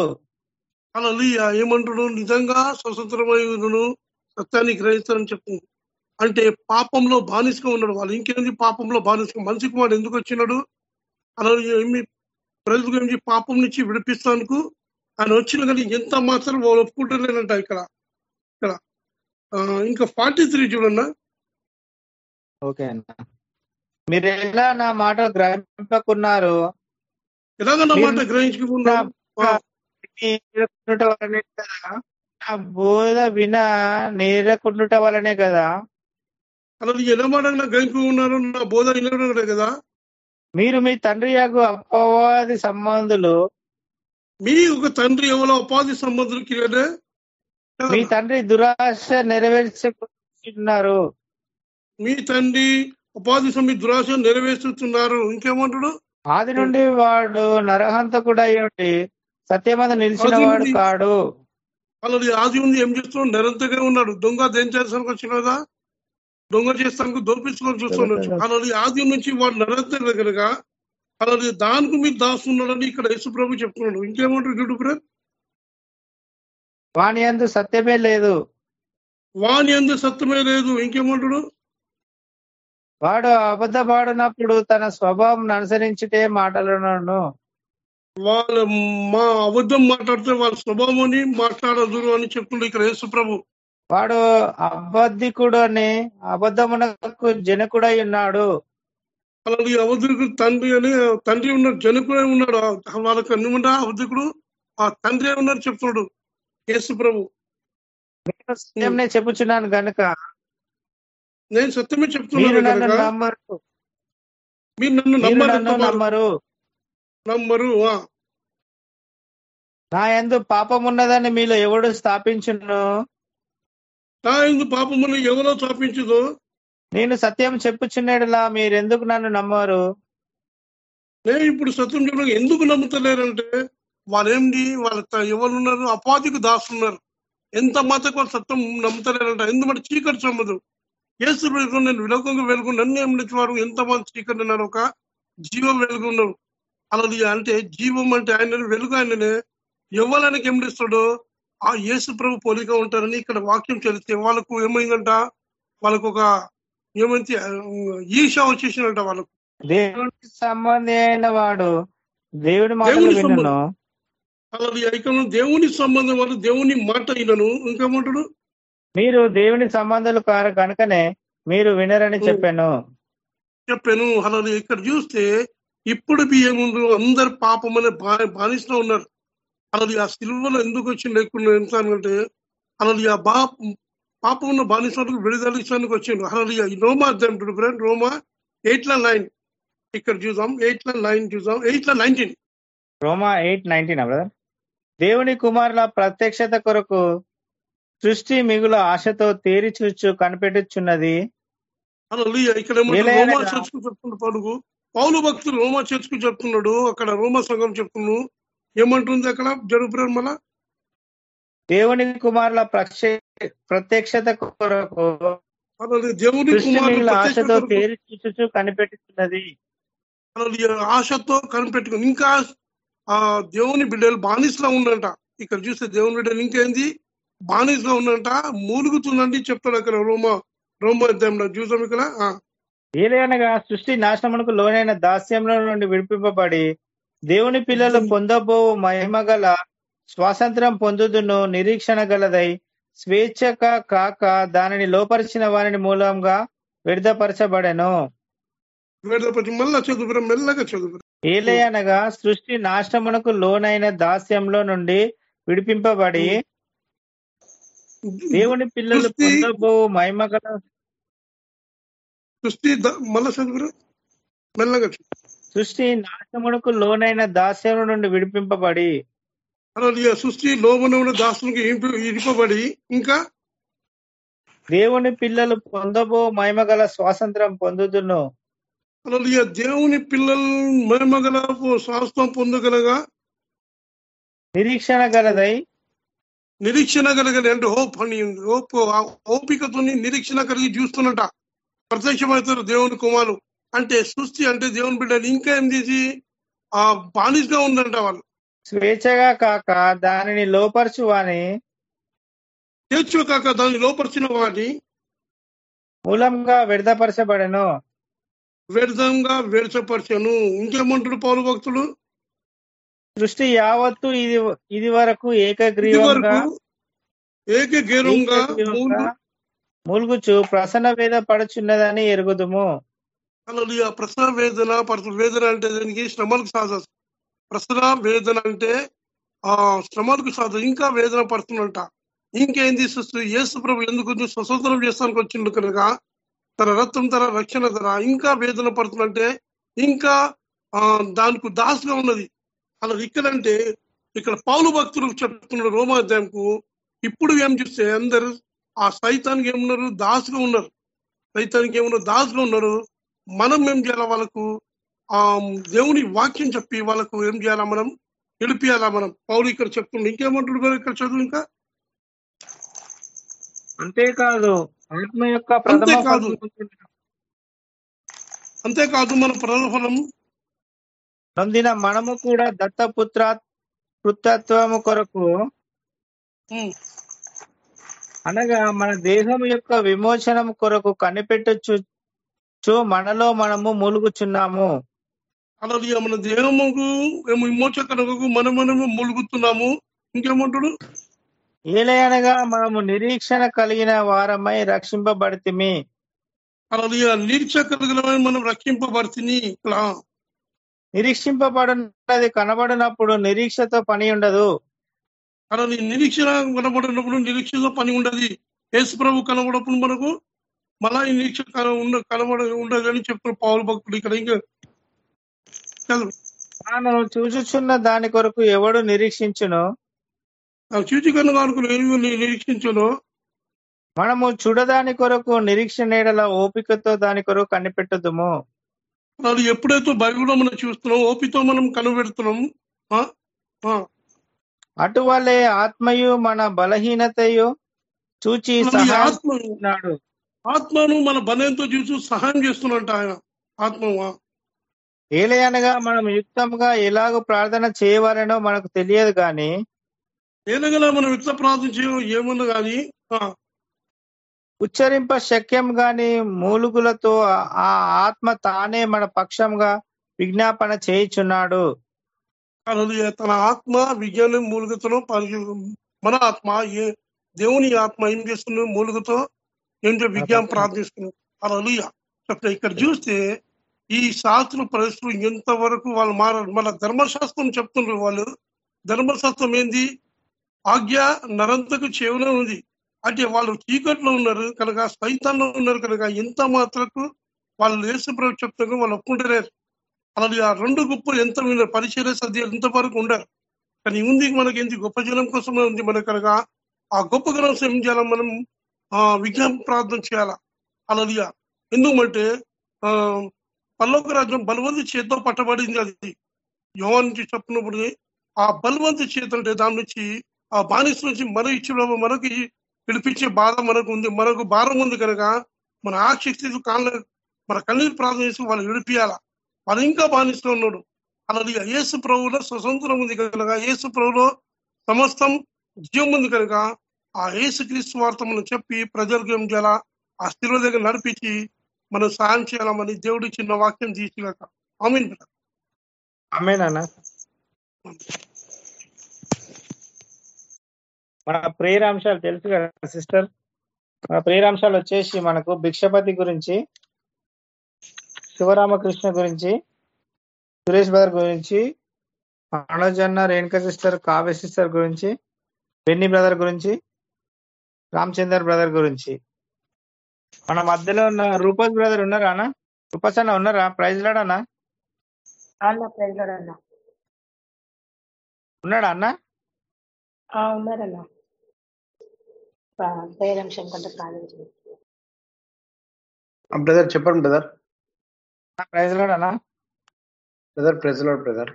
అలా ఏమంటాడు నిజంగా స్వతంత్రమైనను సత్యాన్ని గ్రహిస్తారని చెప్తుంది అంటే పాపంలో బానిసగా ఉన్నాడు వాళ్ళు ఇంకేంది పాపంలో బానిసగా? మనిషి కుమారుడు ఎందుకు వచ్చినాడు? అలా ఏమి? ప్రజలకు ఏమి పాపం నుంచి విడిపిస్తానికి? ఆయన వచ్చిన కానీ ఎంత మాత్రం వాళ్ళు ఒప్పుకుంటలేనంట ఇక్కడ. ఇక్కడ. ఇంకా ఫార్టీ త్రీ చూడన్నా. ఓకే అన్న. మీరు ఎలా నా మాట గ్రహింపకున్నారు? ఎలాగ నా మాట గ్రహించుకున్నా నేరకుండుట వలనే కదా నా బోధ విన నేరకుండుట వలనే కదా. అలా ఎలా మాట గ్రహించుకున్నారు నా బోధ వినడం కదా? మీరు మీ తండ్రి యొక్క అపవాది సంబంధులు. మీ ఒక తండ్రి ఎవరో ఉపాధి సంబంధులకి కదా? మీ తండ్రి దురాశ నెరవేర్చుకున్నారు మీ తండ్రి ఉపాధి సమి దురాశ నెరవేరుస్తున్నారు ఇంకేమంటాడు? ఆది నుండి వాడు నరహంతకుడు అయ్యుండి సత్యమంద నిలిచిన వాడు కాడు. అలాది ఆది ఉంది ఏం చేస్తున్నాడు నిరంతరంగా ఉన్నాడు. దొంగ దేం చేస్తానికి వచ్చినదా దొంగ చేస్తానికి దొరిపించుకొని చూస్తున్నాడు అలాది ఆది నుంచి వాడు నిరంతరం కనుక అలాది దానికి మీరు దాస్తున్నాడని ఇక్కడ యేసుప్రభు చెప్తున్నాడు. ఇంకేమంటాడు చూడు బ్రదర్? వాని అందు సత్యమే లేదు. వాని అందు సత్యమే లేదు. ఇంకేమంటాడు? వాడు అబద్ధపాడినప్పుడు తన స్వభావం అనుసరించుటే మాటలను వాళ్ళ మా అబద్ధం మాట్లాడితే వాళ్ళ స్వభావాన్ని మాట్లాడదురు అని చెప్తున్నాడు ఇక్కడ యేసుప్రభు వాడు అబద్ధికుడు అని అబద్ధమునకు జనకుడై ఉన్నాడు. అలాగే అవధుడికి తండ్రి అని తండ్రి ఉన్నాడు జనకుడే ఉన్నాడు. వాళ్ళకి అన్నమాట అవధుకుడు ఆ తండ్రి ఉన్నాడు చెప్తున్నాడు? యేసు ప్రభు. చెప్పుచున్నాను గనుక నేను సత్యమే చెప్తున్నాను మీరు నన్ను మీరు నమ్మరు నమ్మరు. నా యందు పాపం ఉన్నదని మీలో ఎవడు స్థాపించును? నా ఎందు పాపమును ఎవరో స్థాపించదో? నేను సత్యం చెప్పుచున్నాడులా మీరెందుకు నన్ను నమ్మరు? నేను ఇప్పుడు సత్యం చెప్పడం ఎందుకు నమ్ముతలేరంటే వాళ్ళేంటి వాళ్ళ త- ఎవరు ఉన్నారు అపాధికి దాస్తున్నారు ఎంత మాత్రం వాళ్ళు సత్యం నమ్ముతలేరంట. ఎందుకంటే చీకటి సమ్మదు యేసు వెలుగు నేను విలోకంగా వెలుగు నన్ను ఏమిటి వారు ఎంతమంది చీకటి ఉన్నారు ఒక జీవం వెలుగు ఉన్నారు అలా అంటే జీవం అంటే ఆయన వెలుగు ఆయననే. ఎవరానికి ఎమిడిస్తాడో ఆ యేసు ప్రభు పోలిక ఉంటారని ఇక్కడ వాక్యం చదివితే వాళ్ళకు ఏమైందంట? వాళ్ళకు ఒక ఏమైతే ఈర్ష వచ్చేసినట్ట వాళ్ళకు. సంబంధి అయిన వాడు దేవుడి దేవుని ఇక్కడ దేవుని సంబంధం. వాళ్ళు దేవుని మాట అయినను ఇంకేమంటాడు? మీరు దేవుని సంబంధాలు కారు కనుకనే మీరు వినరని చెప్పాను. చెప్పాను అలా ఇక్కడ చూస్తే ఇప్పుడు బియ్యముందు అందరు పాపం అనే బానిసలో ఉన్నారు. అలా ఆ సిల్వలో ఎందుకు వచ్చింది లేకుండా ఎంత అంటే అలా ఆ బా పాపం ఉన్న బానిసలకు విడుదల ఇష్టానికి వచ్చిండు. అలా ఈ రోమా అధ్యాయం ఫ్రెండ్ రోమా ఎయిట్ ల నైన్. ఇక్కడ చూద్దాం ఎయిట్ ల నైన్ చూద్దాం ఎయిట్ ల నైన్టీన్. రోమా ఎయిట్ నైన్టీన్ బ్రదర్? దేవుని కుమారుల ప్రత్యక్షత కొరకు సృష్టి మిగుల ఆశతో తేరి చూచు కనిపెట్టుచున్నది. ఇక్కడ రోమా చర్చకు చెప్తున్న పడుగు పౌలు భక్తులు రోమా చర్చకు చెప్తున్నాడు. అక్కడ రోమా సంఘం చెప్తున్నాడు ఏమంటుంది అక్కడ? జరుపురారు మళ్ళా? దేవుని కుమారుల ప్రత్యక్షత కొరకు దేవుని ప్రత్యక్ష ఆశతో తేరి అలా ఆశతో కనిపెట్టుకుని ఇంకా ఆ దేవుని బిడ్డలు బానిసలో ఉండంట. ఇక్కడ చూస్తే దేవుని బిడ్డలు ఇంకేంది? బానిసలో ఉండంట మూలుగుతుందండి చెప్తాడు అక్కడ రోమా రోమా అధ్యాయంలో. చూసాం ఇక్కడ? ఏలయనగా సృష్టి నాశనమునకు లోనైన దాస్యంలో నుండి విడిపింపబడి దేవుని పిల్లలు పొందబో మహిమ గల స్వాతంత్రం పొందుదును నిరీక్షణ గలదై స్వేచ్ఛక కాక దానిని లోపరిచిన వారిని మూలంగా విడుదపరచబడెను. వేదపతి మళ్ళా చదువురా మెల్లగా చదువురా ఏలయనగా సృష్టి నాశనమునకు లోనైన దాస్యంలో నుండి విడిపింపబడి దేవుని పిల్లలు పొందబో మహిమ గల సృష్టి మళ్ళా చదువురా మెల్లగా చదువు సృష్టి నాశనమునకు లోనైన దాస్యం నుండి విడిపింపబడి సృష్టి లోబన దాసునికి ఇరిపబడి ఇంకా దేవుని పిల్లలు పొందబో మహిమగల స్వాతంత్రం పొందుదును. అలా దేవుని పిల్లలు మహిమగల శాస్త్రం పొందగలగా? నిరీక్షణ గలదై నిరీక్షణ కలిగని అంటే హోప్ అని హోప్ ఓపికతో నిరీక్షణ కలిగి చూస్తున్నట. ప్రత్యక్షమవుతారు దేవుని కుమారు అంటే సృష్టి అంటే దేవుని బిడ్డలు ఇంకా ఏం చేసి ఆ బానిసగా ఉందంట వాళ్ళు. స్వేచ్ఛగా కాక దానిని లోపరచు వాని. తెచ్చుకాక దాన్ని లోపరిచిన వాడిని మూలంగా విడదపరచబడెను వ్యర్థంగా వేర్చపరిచాను ఇంకేమంటాడు పౌరు భక్తుడు? సృష్టి యావత్తు ఇది ఇది వరకు ఏకగ్రీవంగా ఏకగ్రీవంగా మూలుగుచు ప్రసన్న వేద పడుచున్నదని ఎరుగుదుము. అలా ప్రసవ వేదన పరస వేదన అంటే దానికి? శ్రమలకు సాధ ప్రసవ వేదన అంటే ఆ శ్రమలకు సాధ ఇంకా వేదన పడుతుందంట. ఇంకేంది సృష్టి? యేసు ప్రభు ఎందుకు స్వతంత్రం చేస్తానికి వచ్చిండు కనుక తన రక్తం తన రక్షణ ధర ఇంకా వేదన పడుతుందంటే ఇంకా ఆ దానికి దాసుగా ఉన్నది. అలా ఇక్కడంటే ఇక్కడ పౌలు భక్తులు చెప్తున్నారు రోమాధ్యాయంకు ఇప్పుడు ఏం చూస్తే అందరు ఆ సైతానికి ఏమున్నారు? దాసుగా ఉన్నారు. సైతానికి ఏమున్నారు? దాసుగా ఉన్నారు. మనం ఏం చేయాలా వాళ్ళకు? ఆ దేవుని వాక్యం చెప్పి వాళ్ళకు ఏం చేయాలా మనం? గెలిపియాలా మనం? పౌలు ఇక్కడ చెప్తుండే. ఇంకేమంటాడు కదా ఇక్కడ చదువు ఇంకా? అంతేకాదు ఆత్మ యొక్క అంతేకాదు. అంతేకాదు మన ప్రలోభనం నొందిన మనము కూడా దత్తపుత్ర పుత్రత్వము కొరకు అనగా మన దేహం యొక్క విమోచనం కొరకు కనిపెట్టుచు చు మనలో మనము మూలుగుచున్నాము. అలా మన దేహముకు ఏమో విమోచకరకు మనం మనము మూలుగుతున్నాము. ఇంకేమంటాడు? ఏలయనగా మనము నిరీక్షణ కలిగిన వారమై రక్షింపబడితిమి. అలా నిరీక్షకులుగా మనం రక్షింపబడుతుంది ఇక్కడ నిరీక్షింపబడినది కనబడినప్పుడు నిరీక్షతో పని ఉండదు. అలా నీ నిరీక్షణ కనబడినప్పుడు నిరీక్షతో పని ఉండదు. యేసు ప్రభు కనబడప్పుడు మనకు మళ్ళా ఈ నిరీక్ష ఉండ కనబడ ఉండదని చెప్తున్న పౌరు భక్తుడు ఇక్కడ ఇంకా. తాను చూచుచున్న దాని కొరకు ఎవడు నిరీక్షించును? చూచికన్ను కానుకుని ఏమి నిరీక్షించను? మనము చూడదాని కొరకు నిరీక్షణ ఎడల ఓపికతో దాని కొరకు కనిపెట్టుదుము. అది ఎప్పుడైతే బైబిల్లో మనం చూస్తున్నాం ఓపితో మనం? ఆ. అటువలే ఆత్మయు మన బలహీనతయు చూచి అసలు ఈ సహాయం ఆత్మ చేస్తున్నాడు ఆత్మను మన బలంతో చూసి సహాయం చేస్తున్నట్ట ఆయన ఆత్మ ఏలయనగా మనం యుక్తంగా ఎలాగో ప్రార్థన చేయవలనో మనకు తెలియదు గాని ఏదైనా మనం యుక్త ప్రార్థన చేయ ఏముంది కానీ ఉచ్చరింప శక్యం గాని మూలుగులతో ఆ ఆత్మ తానే మన పక్షంగా విజ్ఞాపన చేయుచున్నాడు. తన ఆత్మ విజ్ఞానం మూలుగుతను మన ఆత్మ ఏ దేవుని ఆత్మ ఏం చేస్తుంది? మూలుగుతో ఏంటో విజ్ఞానం ప్రార్థిస్తుంది. అలా చెప్తే ఇక్కడ చూస్తే ఈ శాస్త్ర పరిస్థితులు ఎంతవరకు వాళ్ళు మారారు మన ధర్మశాస్త్రం చెప్తున్నారు వాళ్ళు. ధర్మశాస్త్రం ఏంది? ఆజ్ఞ నరంతకు చేవనే ఉంది. అంటే వాళ్ళు చీకట్లో ఉన్నారు కనుక సైతాన్లో ఉన్నారు కనుక ఎంత మాత్రకు వాళ్ళు యేసు ప్రభు చెప్తారు వాళ్ళు ఒప్పుకుంటలేరు అలాగే ఆ రెండు గొప్పలు ఎంత ఉన్నారు పరిచయ సద్యాలు ఇంతవరకు ఉండరు. కానీ ఉంది మనకి ఏంటి గొప్ప జనం కోసం ఉంది మనకు కనుక ఆ గొప్ప జనం ఏం చేయాలి మనం? ఆ విజ్ఞాప ప్రార్థన చేయాలా? అలాగే ఎందుకంటే ఆ పల్లొక రాజ్యం బలవంతి చేతితో పట్టబడింది అది. యోవా నుంచి చెప్పినప్పుడు ఆ బలవంతి చేతి అంటే దాని నుంచి ఆ బానిస నుంచి మన ఇచ్చిన మనకి పిలిపించే బాధ మనకు ఉంది. మనకు భారం ఉంది కనుక మన ఆశక్తి కాళ్ళ మన కన్నీరు ప్రార్థన చేసి వాళ్ళు విడిపియాల? వాళ్ళు ఇంకా బానిస్తూ ఉన్నాడు. అలాగే యేసు ప్రభులో స్వతంత్రం ఉంది కనుక యేసు ప్రభులో సమస్తం జీవం ఉంది కనుక ఆ యేసు క్రీస్తు వార్త చెప్పి ప్రజలకు ఏం చేయాలా? ఆ స్థిర దగ్గర నడిపించి మనం సాయం చేయాలని దేవుడి చిన్న వాక్యం తీసిగాక ఆమెన్ ఆమెనా మన ప్రేరాంశాలు తెలుసు కదా సిస్టర్? మన ప్రేరాంశాలు వచ్చేసి మనకు భిక్షపతి గురించి శివరామకృష్ణ గురించి సురేష్ బ్రదర్ గురించి మనోజ్ అన్న రేణుక సిస్టర్ కావ్య సిస్టర్ గురించి బెన్ని బ్రదర్ గురించి రామచందర్ బ్రదర్ గురించి. మన మధ్యలో ఉన్న రూపస్ బ్రదర్ ఉన్నారా అన్న? రూపస్ అన్న ఉన్నారా? ప్రైజ్ అన్న? ఉన్నాడా అన్న? ఉన్నారన్న. కంటే బ్రదర్ చెప్పండి brother. Praise లాడన్నా brother praise the lord brother.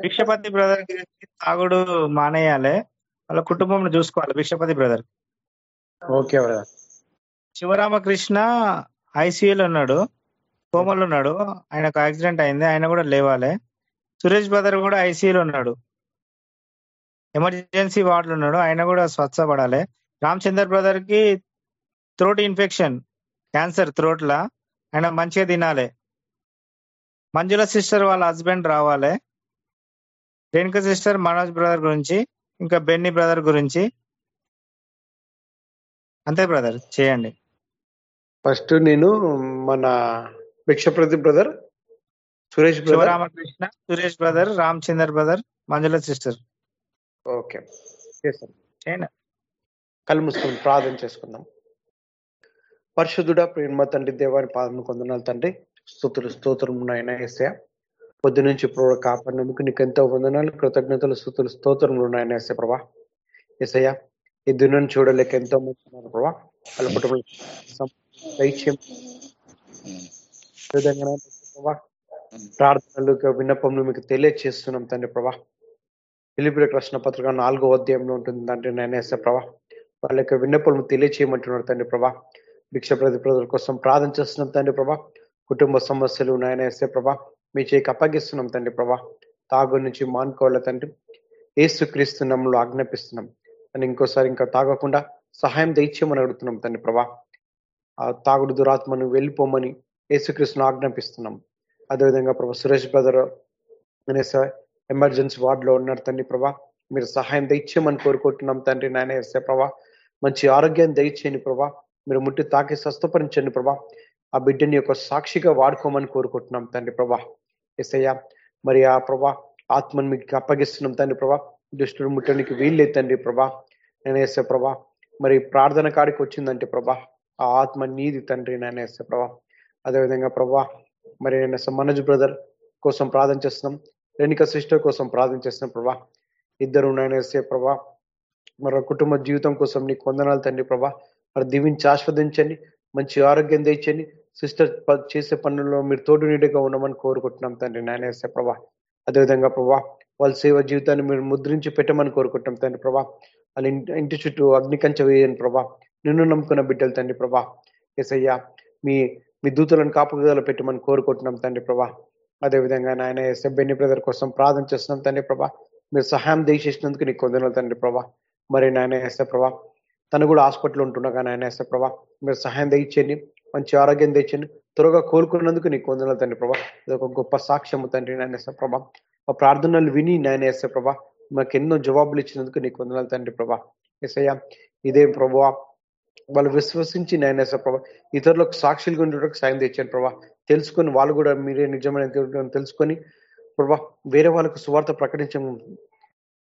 Bhikshapathi brother గురించి తాగుడు మానేయాలి. వాళ్ళ కుటుంబం చూసుకోవాలి Bhikshapathi brother. Okay brother. Sivaramakrishna ఐసీయూలో ఉన్నాడు కోమలో ఉన్నాడు. ఆయనకు యాక్సిడెంట్ అయింది ఆయన కూడా లేవాలి. సురేష్ బ్రదర్ కూడా ఐసీయూలో ఉన్నాడు. ఎమర్జెన్సీ వార్డులో ఉన్నాడు ఆయన కూడా స్వచ్ఛపడాలి. రామచందర్ బ్రదర్కి థ్రోట్ ఇన్ఫెక్షన్ క్యాన్సర్ థ్రోట్ లా ఆయన మంచిగా తినాలి. మంజుల సిస్టర్ వాళ్ళ హస్బెండ్ రావాలి. రేణుక సిస్టర్ మనోజ్ బ్రదర్ గురించి ఇంకా బెన్నీ బ్రదర్ గురించి. అంతే బ్రదర్ చేయండి. ఫస్ట్ నేను మన Bhikshapathi brother Suresh brother. Sivaramakrishna Suresh brother Ramachandar brother Manjula sister. Okay. చేస్తాం చేయండి కళ్ళు మూసుకొని ప్రార్థన చేసుకుందాం. పరిశుద్ధుడ ప్రేమ తండ్రి దేవాన్ని పాదం కొందనాలు తండ్రి స్తోత్రులు స్తోత్రం నాయన ఏసయ పొద్దు నుంచి ఇప్పుడు కాపాడినందుకు నీకు ఎంతో వందనాలు కృతజ్ఞతలు స్థుతులు స్తోత్రములు నాయన ఏసే ప్రభా. ఏసయ్య ఈ దున్నను చూడలేక ఎంతో మంది ఉన్నారు ప్రభా. వాళ్ళ కుటుంబ విధంగా ప్రార్థనలు విన్నపంలో మీకు తెలియచేస్తున్నాం తండ్రి ప్రభా. పిలిపిల కృష్ణ పత్రిక నాలుగో అధ్యాయంలో ఉంటుంది. తండ్రి నేను ప్రభా వాళ్ళ యొక్క విన్నపములు తెలియచేయమంటున్నారు తండ్రి ప్రభా. భిక్ష ప్రతి ప్రజల కోసం ప్రార్థన చేస్తున్నాం తండ్రి ప్రభా. కుటుంబ సమస్యలు నాయన ప్రభా మీ చేయికి అప్పగిస్తున్నాం తండ్రి ప్రభా. తాగు నుంచి మానుకోవాల తండ్రి? ఏసు క్రీస్తు ఆజ్ఞాపిస్తున్నాం. అని ఇంకోసారి ఇంకా తాగకుండా సహాయం దయచేయమని అడుగుతున్నాం తండ్రి ప్రభా. ఆ తాగుడు దురాత్మను వెళ్ళిపోమని యేసుక్రీస్తును ఆజ్ఞాపిస్తున్నాం. అదేవిధంగా ప్రభా సురేష్ బ్రదర్ అనేసి ఎమర్జెన్సీ వార్డులో ఉన్నారు తండ్రి ప్రభా. మీరు సహాయం దయచేయమని కోరుకుంటున్నాం తండ్రి నాయన ఎస్ఏ ప్రభా. మంచి ఆరోగ్యాన్ని దయచేయండి ప్రభా. మీరు ముట్టి తాకి స్వస్థపరించండి ప్రభా. ఆ బిడ్డని యొక్క సాక్షిగా వాడుకోమని కోరుకుంటున్నాం తండ్రి ప్రభా. ఎస్ఐయా మరి ఆ ప్రభా ఆత్మను మీకు అప్పగిస్తున్నాం తండ్రి ప్రభా. దుష్టుడు ముట్టడానికి వీల్లేదు తండ్రి ప్రభా. నేను వేసే ప్రభా మరి ప్రార్థన కాడికి వచ్చిందంటే ప్రభా ఆ ఆత్మ నీది తండ్రి నేను వేసే ప్రభా. అదేవిధంగా ప్రభా మరి నేను మనోజ్ బ్రదర్ కోసం ప్రార్థన చేస్తున్నాం. రేణిక సిస్టర్ కోసం ప్రార్థన చేసిన ప్రభా ఇద్దరు నాయన ప్రభా మరి కుటుంబ జీవితం కోసం నీకు వందనాలు తండ్రి ప్రభా మరి దీవించి ఆస్వాదించండి మంచి ఆరోగ్యం తెచ్చండి సిస్టర్ చేసే పనుల్లో మీరు తోడు నీటిగా ఉండమని కోరుకుంటున్నాం తండ్రి నాయన ప్రభా అదేవిధంగా ప్రభా వాళ్ళ సేవ జీవితాన్ని మీరు ముద్రించి పెట్టమని కోరుకుంటాం తండ్రి ప్రభా వాళ్ళ ఇంటి చుట్టూ అగ్నికంచ వేయని ప్రభా నిన్ను నమ్ముకున్న బిడ్డలు తండ్రి ప్రభా ఎసయ్యా మీ మీ దూతలను కాపుదల పెట్టమని కోరుకుంటున్నాం తండ్రి ప్రభా అదేవిధంగా నాయన ఎస్ఎ బెన్ని బ్రదర్ కోసం ప్రార్థన చేస్తున్నాం తండ్రి ప్రభా. మీరు సహాయం దేశించినందుకు నీకు కొందనాలు తండ్రి ప్రభా. మరి నాయన ఎస్ఏ ప్రభా తను కూడా హాస్పిటల్ ఉంటుండగా నాయన ఎస్ఏ ప్రభా. మీరు సహాయం దయచేయండి మంచి ఆరోగ్యం తెచ్చండి త్వరగా కోలుకున్నందుకు నీకు వందనాలు తండ్రి ప్రభా. ఇది ఒక గొప్ప సాక్ష్యము తండ్రి నాయన ఎస్ఏ ప్రభా. మా ప్రార్థనలు విని నాయన ఎస్ఏ ప్రభా మాకు ఎన్నో జవాబులు ఇచ్చినందుకు నీకు వందనాలు తండ్రి ప్రభా. ఎస్ఐ ఇదే ప్రభా వాళ్ళు విశ్వసించి నాయన ప్రభా ఇతరులకు సాక్షులుగా ఉండడానికి సాయం తెచ్చాను ప్రభా. తెలుసుకొని వాళ్ళు కూడా మీరే నిజమైన దేవుడు తెలుసుకొని ప్రభా వేరే వాళ్ళకు సువార్త ప్రకటించ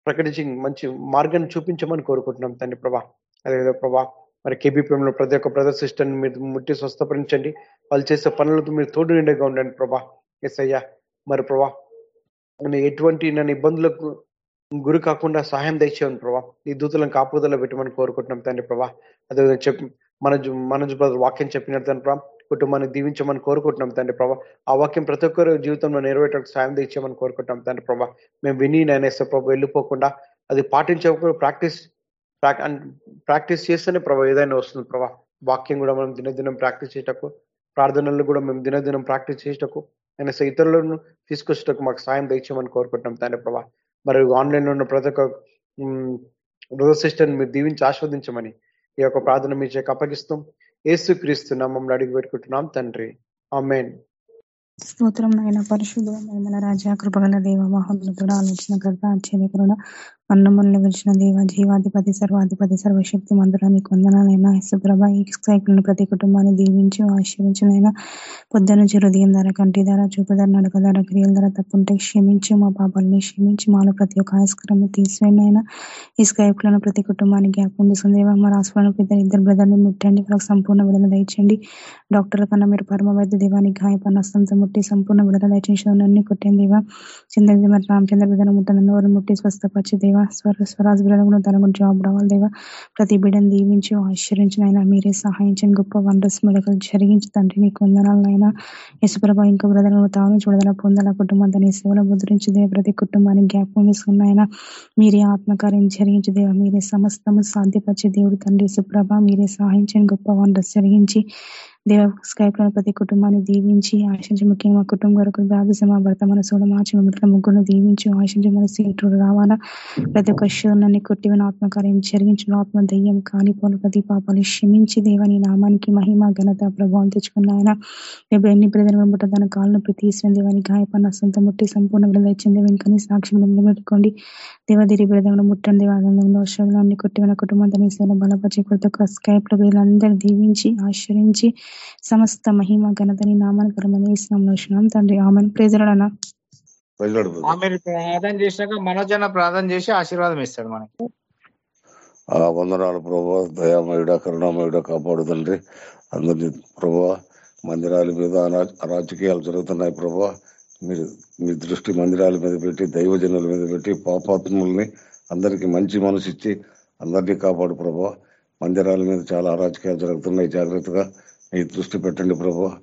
ప్రకటించి మంచి మార్గాన్ని చూపించమని కోరుకుంటున్నాం తండ్రి ప్రభా. అదేవిధంగా ప్రభా మరి కేబీపీఎంలో ప్రతి ఒక్క బ్రదర్ సిస్టర్ని మీరు ముట్టి స్వస్థపరించండి. వాళ్ళు చేసే పనులతో మీరు తోడు నిండగా ఉండండి ప్రభా. ఎస్ అయ్యా. మరి ప్రభా నేను ఎటువంటి నన్ను ఇబ్బందులకు గురి కాకుండా సహాయం తెచ్చేవాను ప్రభా ఈ దూతలను కాపుదల పెట్టమని కోరుకుంటున్నాం తండ్రి ప్రభా. అదేవిధంగా చెప్పి మన మన వాక్యం చెప్పినట్టు తండ్రి ప్రభా కుటుంబాన్ని దీవించమని కోరుకుంటున్నాం తండ్రి ప్రభా. ఆ వాక్యం ప్రతి ఒక్కరు జీవితంలో నెరవేటకు సాయం తెచ్చామని కోరుకుంటున్నాం తండ్రి ప్రభా. మేము విని నేనేస్తే ప్రభు వెళ్ళిపోకుండా అది పాటించకుండా ప్రాక్టీస్ ప్రాక్టీస్ చేస్తేనే ప్రభా ఏదైనా వస్తుంది ప్రభా. వాక్యం కూడా మనం దినదినం ప్రాక్టీస్ చేయటకు ప్రార్థనలు కూడా మేము దినదినం ప్రాక్టీస్ చేసేటకు ఆయన ఇతరులను తీసుకొచ్చేటకు మాకు సాయం తెచ్చామని కోరుకుంటున్నాం తండ్రి ప్రభా. మరి ఆన్లైన్లో ఉన్న ప్రతి ఒక్క బ్రదర్ సిస్టర్ని మీరు దీవించి ఆస్వాదించమని ఈ యొక్క ప్రార్థన మీ చేక అప్పగిస్తాం ఏసు క్రీస్తు నామంలో అడిగి పెట్టుకుంటున్నాం తండ్రి. ఆమెన్. స్తోత్రం నాయన పరిశుద్ధ రాజా కృపగల దేవ మహోన్నతుడ ఆలోచన కర్త ఆశ్చర్యకరుణ అన్నములను గెలిచిన దేవ జీవాధిపతి సర్వాధిపతి సర్వశక్తి మందురాన్ని వందనాలైనా యశుప్రభ ఈ సైకిల్ను ప్రతి కుటుంబాన్ని దీవించి ఆశ్రయించినైనా పొద్దున నుంచి హృదయం ధర కంటి ధర చూపుధర నడక ధర క్రియల ధర తప్పుంటే క్షమించి మా పాపాలని క్షమించి మాలో ప్రతి ఒక్క ఆస్కరాన్ని తీసివేయనైనా ఈ స్కైప్లను ప్రతి కుటుంబానికి జ్ఞాపకం తీసుకుని దేవ మా రాష్ట్రంలో ఇద్దరు ఇద్దరు బ్రదర్ని ముట్టండి వాళ్ళకి సంపూర్ణ విడుదల దయచండి డాక్టర్ కన్నా మీరు పరమ వైద్య దేవానికి గాయపడిన హస్తంతో ముట్టి సంపూర్ణ విడుదల దయచేసి అన్ని కొట్టండి దేవా. చంద్రదేవ రామచంద్ర రామచంద్ర బిడ్డను ముట్టనని ముట్టి స్వస్థపరిచి దేవ స్వర స్వరాజ్ బిడ్డలు తన గురించి జాబ్ రావాలి ప్రతి బిడ్డను దీవించి ఆశ్చర్యించిన ఆయన మీరే సహాయించిన గొప్ప వండర్స్ మెడకలు జరిగించి తండ్రి మీకు వందనాలైనా యశుప్రభ ఇంకో బ్రదర్ తాను చూడదల పొందాల కుటుంబంతో నీ సేవలు ముద్రించి దేవ. ప్రతి కుటుంబానికి జ్ఞాపకం తీసుకున్నాయన మీరే ఆత్మకార్యం జరిగించి దేవ. మీరే సమస్తము సాధ్యపరిచే దేవుడు తండ్రి సుప్రభ మీరే సహాయించిన గొప్ప వండర్స్ జరిగించి దేవ స్కైప్లో ప్రతి కుటుంబాన్ని దీవించి ఆశించి ముఖ్యంగా కుటుంబం వరకు ప్రార్థించ భర్త మన మార్చి మిమ్మల్ని ముగ్గురు దీవించి ఆశించి మన సీటు రావాలా ప్రతి ఒక్క శివుని కొట్టివన ఆత్మకార్యం జరిగించిన. ఆత్మ దయ్యం కాలిపోలు ప్రతి పాపాలు క్షమించి దేవని నామానికి మహిమ ఘనత ప్రభావం తెచ్చుకున్న ఆయన. రేపు ఎన్ని ప్రజలు ముట్ట తన కాళ్ళను తీసిన దేవాని గాయపన్న సొంత ముట్టి సంపూర్ణ విడుదల ఇచ్చింది వెనుకని సాక్ష్యం నిలబెట్టుకోండి. దేవదిరి బ్రదములు ముట్టండి. ఆనందంలో వర్షాలన్నీ కొట్టివన కుటుంబం తన బలపరిచి కొత్త స్కైప్లో వీళ్ళందరూ దీవించి ఆశ్రయించి సమస్త మహిమ ఘనతని నామానుకరమని వేసినాం తండ్రి. ఆమెను. ప్రేజలడనా మీరు ప్రార్థన చేసినాక మనోజన ప్రార్థన చేసి ఆశీర్వాదం ఇస్తాడు మనకి. ఆ వందనాలు ప్రభా. దయామయుడ కరుణామయుడ కాపాడు తండ్రి. అందరినీ ప్రభా మందిరాల మీద రాజకీయాలు జరుగుతున్నాయి ప్రభా. మీరు మీ దృష్టి మందిరాల మీద పెట్టి దైవజనుల మీద పెట్టి పాపాత్ముల్ని అందరికి మంచి మనసు ఇచ్చి అందరినీ కాపాడు ప్రభా. మందిరాల మీద చాలా అరాజకీయాలు జరుగుతున్నాయి. జాగ్రత్తగా మీ దృష్టి పెట్టండి ప్రభా.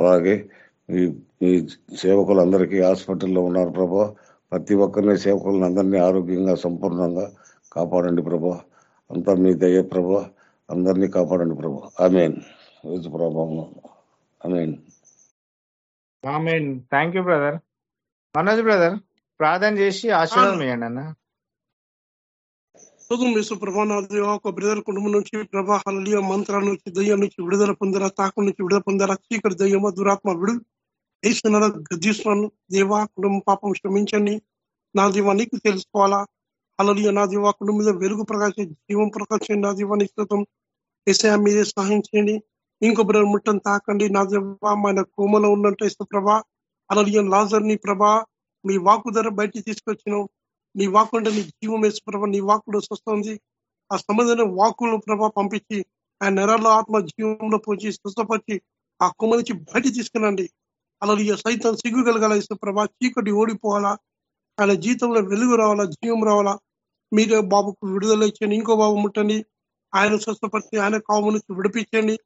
అలాగే ఈ ఈ సేవకులు అందరికీ హాస్పిటల్లో ఉన్నారు ప్రభా. ప్రతి ఒక్కరిని సేవకులను అందరినీ ఆరోగ్యంగా సంపూర్ణంగా కాపాడండి ప్రభా. అంతా మీ దయ ప్రభా. అందరినీ కాపాడండి ప్రభా. ఆమెన్. ప్రభావం amen. Amen. Thank you brother. Manoj brother ప్రార్థన చేసి ఆశీర్వాదం ఇవ్వండి అన్న. శోధం వేసు ప్రభా నా దేవ ఒక బ్రదర్ కుటుంబం నుంచి ప్రభా హలలియ మంత్రాల నుంచి దయ్యం నుంచి విడుదల పొందరా తాకు నుంచి విడుదల పొందరా చీకటి దయ్యమ దురాత్మ విడు వేసిన గద్దీస్తున్నాను దేవా కుటుంబం పాపం శ్రమించండి నా దేవా నీకు తెలుసుకోవాలా అలలియ నా దేవా కుటుంబం మీద వెలుగు ప్రకాశం జీవం ప్రకాశం నా దేవా నిశ్చితం ఏసయా మీరే సహాయం చేయండి ఇంకో బ్రదర్ ముట్టని తాకండి నా దేవా మన కోమలో ఉన్నట్టు ఇస్తే ప్రభా అలలియ లాజర్ని ప్రభా మీ వాకు ధర బయటికి తీసుకొచ్చినావు నీ వాక్కుంటే నీ జీవం వేసు ప్రభా నీ వాకుడు స్వస్థంది ఆ సంబంధమైన వాకులను ప్రభా పంపించి ఆ నెరల్లో ఆత్మ జీవంలో పోంచి స్వస్థపరిచి ఆ కొమ్మ నుంచి బయట తీసుకునండి అలా సైతం సిగ్గు కలగాల ప్రభా చీకటి ఓడిపోవాలా? ఆయన జీవితంలో వెలుగు రావాలా? జీవం రావాలా? మీరే బాబుకు విడుదల ఇచ్చండి ఇంకో బాబు ముట్టండి. ఆయన స్వస్థపరిచి ఆయన కావు నుంచి విడిపించండి.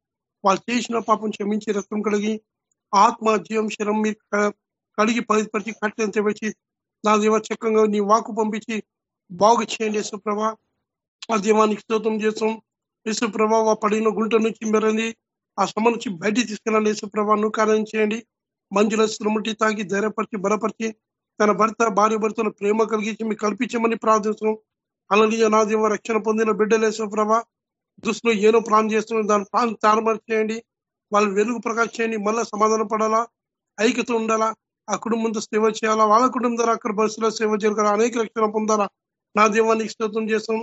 వాళ్ళు చేసిన పాపం క్షమించి రక్తం కలిగి ఆత్మ జీవం శరం మీరు కడిగి పరిపరిచి కట్టెంత వచ్చి నా దేవ చక్కగా నీ వాకు పంపించి బాగు చేయండి యశుప్రభ ఆ దీవానికి స్తోత్రం చేస్తాం. యశుప్రభ పడిన గుంట నుంచి మెరండి. ఆ శ్రమ నుంచి బయటికి తీసుకెళ్ళండి యశుప్రభ నువ్వు కార్యం చేయండి. మంజుల శ్రమటి తాగి ధైర్యపరిచి బలపరిచి తన భర్త భార్య భర్తలు ప్రేమ కలిగించి మీకు కల్పించమని ప్రార్థిస్తున్నాం. అలలియ నా దేవ రక్షణ పొందిన బిడ్డలు ప్రభ దుస్తులు ఏనో ప్రాణం చేస్తున్నాం. దాని ప్రాణం తారుమారు చేయండి. వాళ్ళు వెలుగు ప్రకాశం చేయండి. మళ్ళీ సమాధానం పడాలా ఐక్యత ఉండాలా? ఆ కుటుంబంతో సేవ చేయాలా? వాళ్ళ కుటుంబం ద్వారా అక్కడ బస్సులో సేవ చేయాలి అనేక రక్షణ పొందాలా? నా దీవానికి స్తోత్రం చేస్తాం.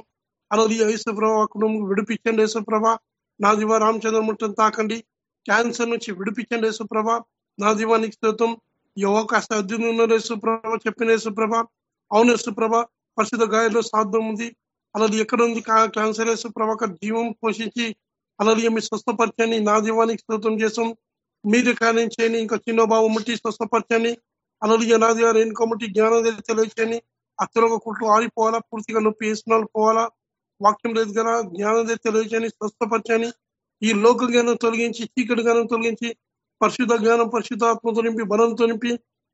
అలాది యేసుప్రభ ఆ కుటుంబం విడిపించండి యేసుప్రభ నా దివ రామచంద్రమూర్తిని తాకండి. క్యాన్సర్ నుంచి విడిపించండి యేసుప్రభ నా దీవానికి స్తోత్రం. యువక కాస్త అర్జునున్నారు యేసుప్రభ చెప్పిన యేసుప్రభ అవును యేసుప్రభ పరిశుద్ధ గాయలో సాధ్యం ఉంది. అలాది ఎక్కడ ఉంది? క్యాన్సర్ యేసుప్రభ జీవం పోషించి అలాది మీ స్వస్థపరచండి. నా దీవానికి స్తోత్రం చేస్తాం. మీరు కార్యం ఇంకా చిన్న బాబు ముట్టి స్వస్థపరచని అలాగే నాది గారు ఇంకో ముట్టి జ్ఞానం తెలియచేయని అత్తలో కుట్లు ఆరిపోవాలా పూర్తిగా నొప్పి వేసుకున్నాలు పోవాలా వాక్యం లేదు కదా జ్ఞానం తెలియచేయని స్వస్థపరచని ఈ లోక జ్ఞానం తొలగించి చీకటి జ్ఞానం తొలగించి పరిశుద్ధ జ్ఞానం పరిశుద్ధాత్మతో నింపి బలంతో నింపి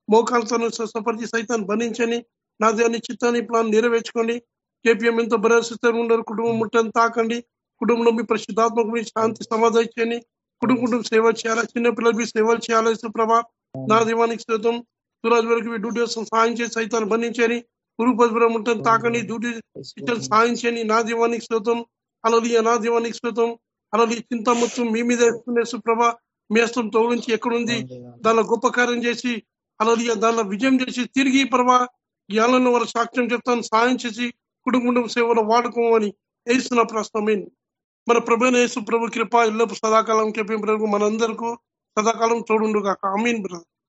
మోకాలతో స్వస్థపరిచి సైతాన్ని బంధించని నా దాన్ని చిత్తాన్ని ప్లాన్ నెరవేర్చుకోండి. కేపీఎం ఎంతో భరోసిస్తారు ఉండరు కుటుంబం ముట్టని తాకండి. కుటుంబంలో మీ పరిశుద్ధాత్మక శాంతి సమాధానం కుటుంబ కుటుంబం సేవ చేయాలా? చిన్న పిల్లలకి సేవలు చేయాలి? ప్రభా నా దీవానికి శ్రోతం సురాజ్ వరకు డ్యూటీ సహాయం చేసి సైతాన్ని బంధించని గురుపద్రం ఉంటుంది తాకండి. డ్యూటీ సాయం చేయని నా దీవానికి శ్రోతం అలలి నా దీవానికి శ్రోతం అలలి చింత మొత్తం మీ మీద వేసుకునే సుప్రభ మీ అస్తం తోలించి ఎక్కడుంది? దానిలో గొప్ప కార్యం చేసి అలలి దానిలో విజయం చేసి తిరిగి ప్రభా జ్ఞానాన్ని వారు సాక్ష్యం చెప్తాను. సాయం చేసి కుటుంబం సేవలు వాడుకోమని వేస్తున్న ప్రస్తుతం మన ప్రభు యేసు ప్రభు కృప ఇళ్ళపు సదాకాలం చెప్పిన ప్రభు మనందరికీ సదాకాలం తోడుండు కాక అమీన్ బ్రదర్.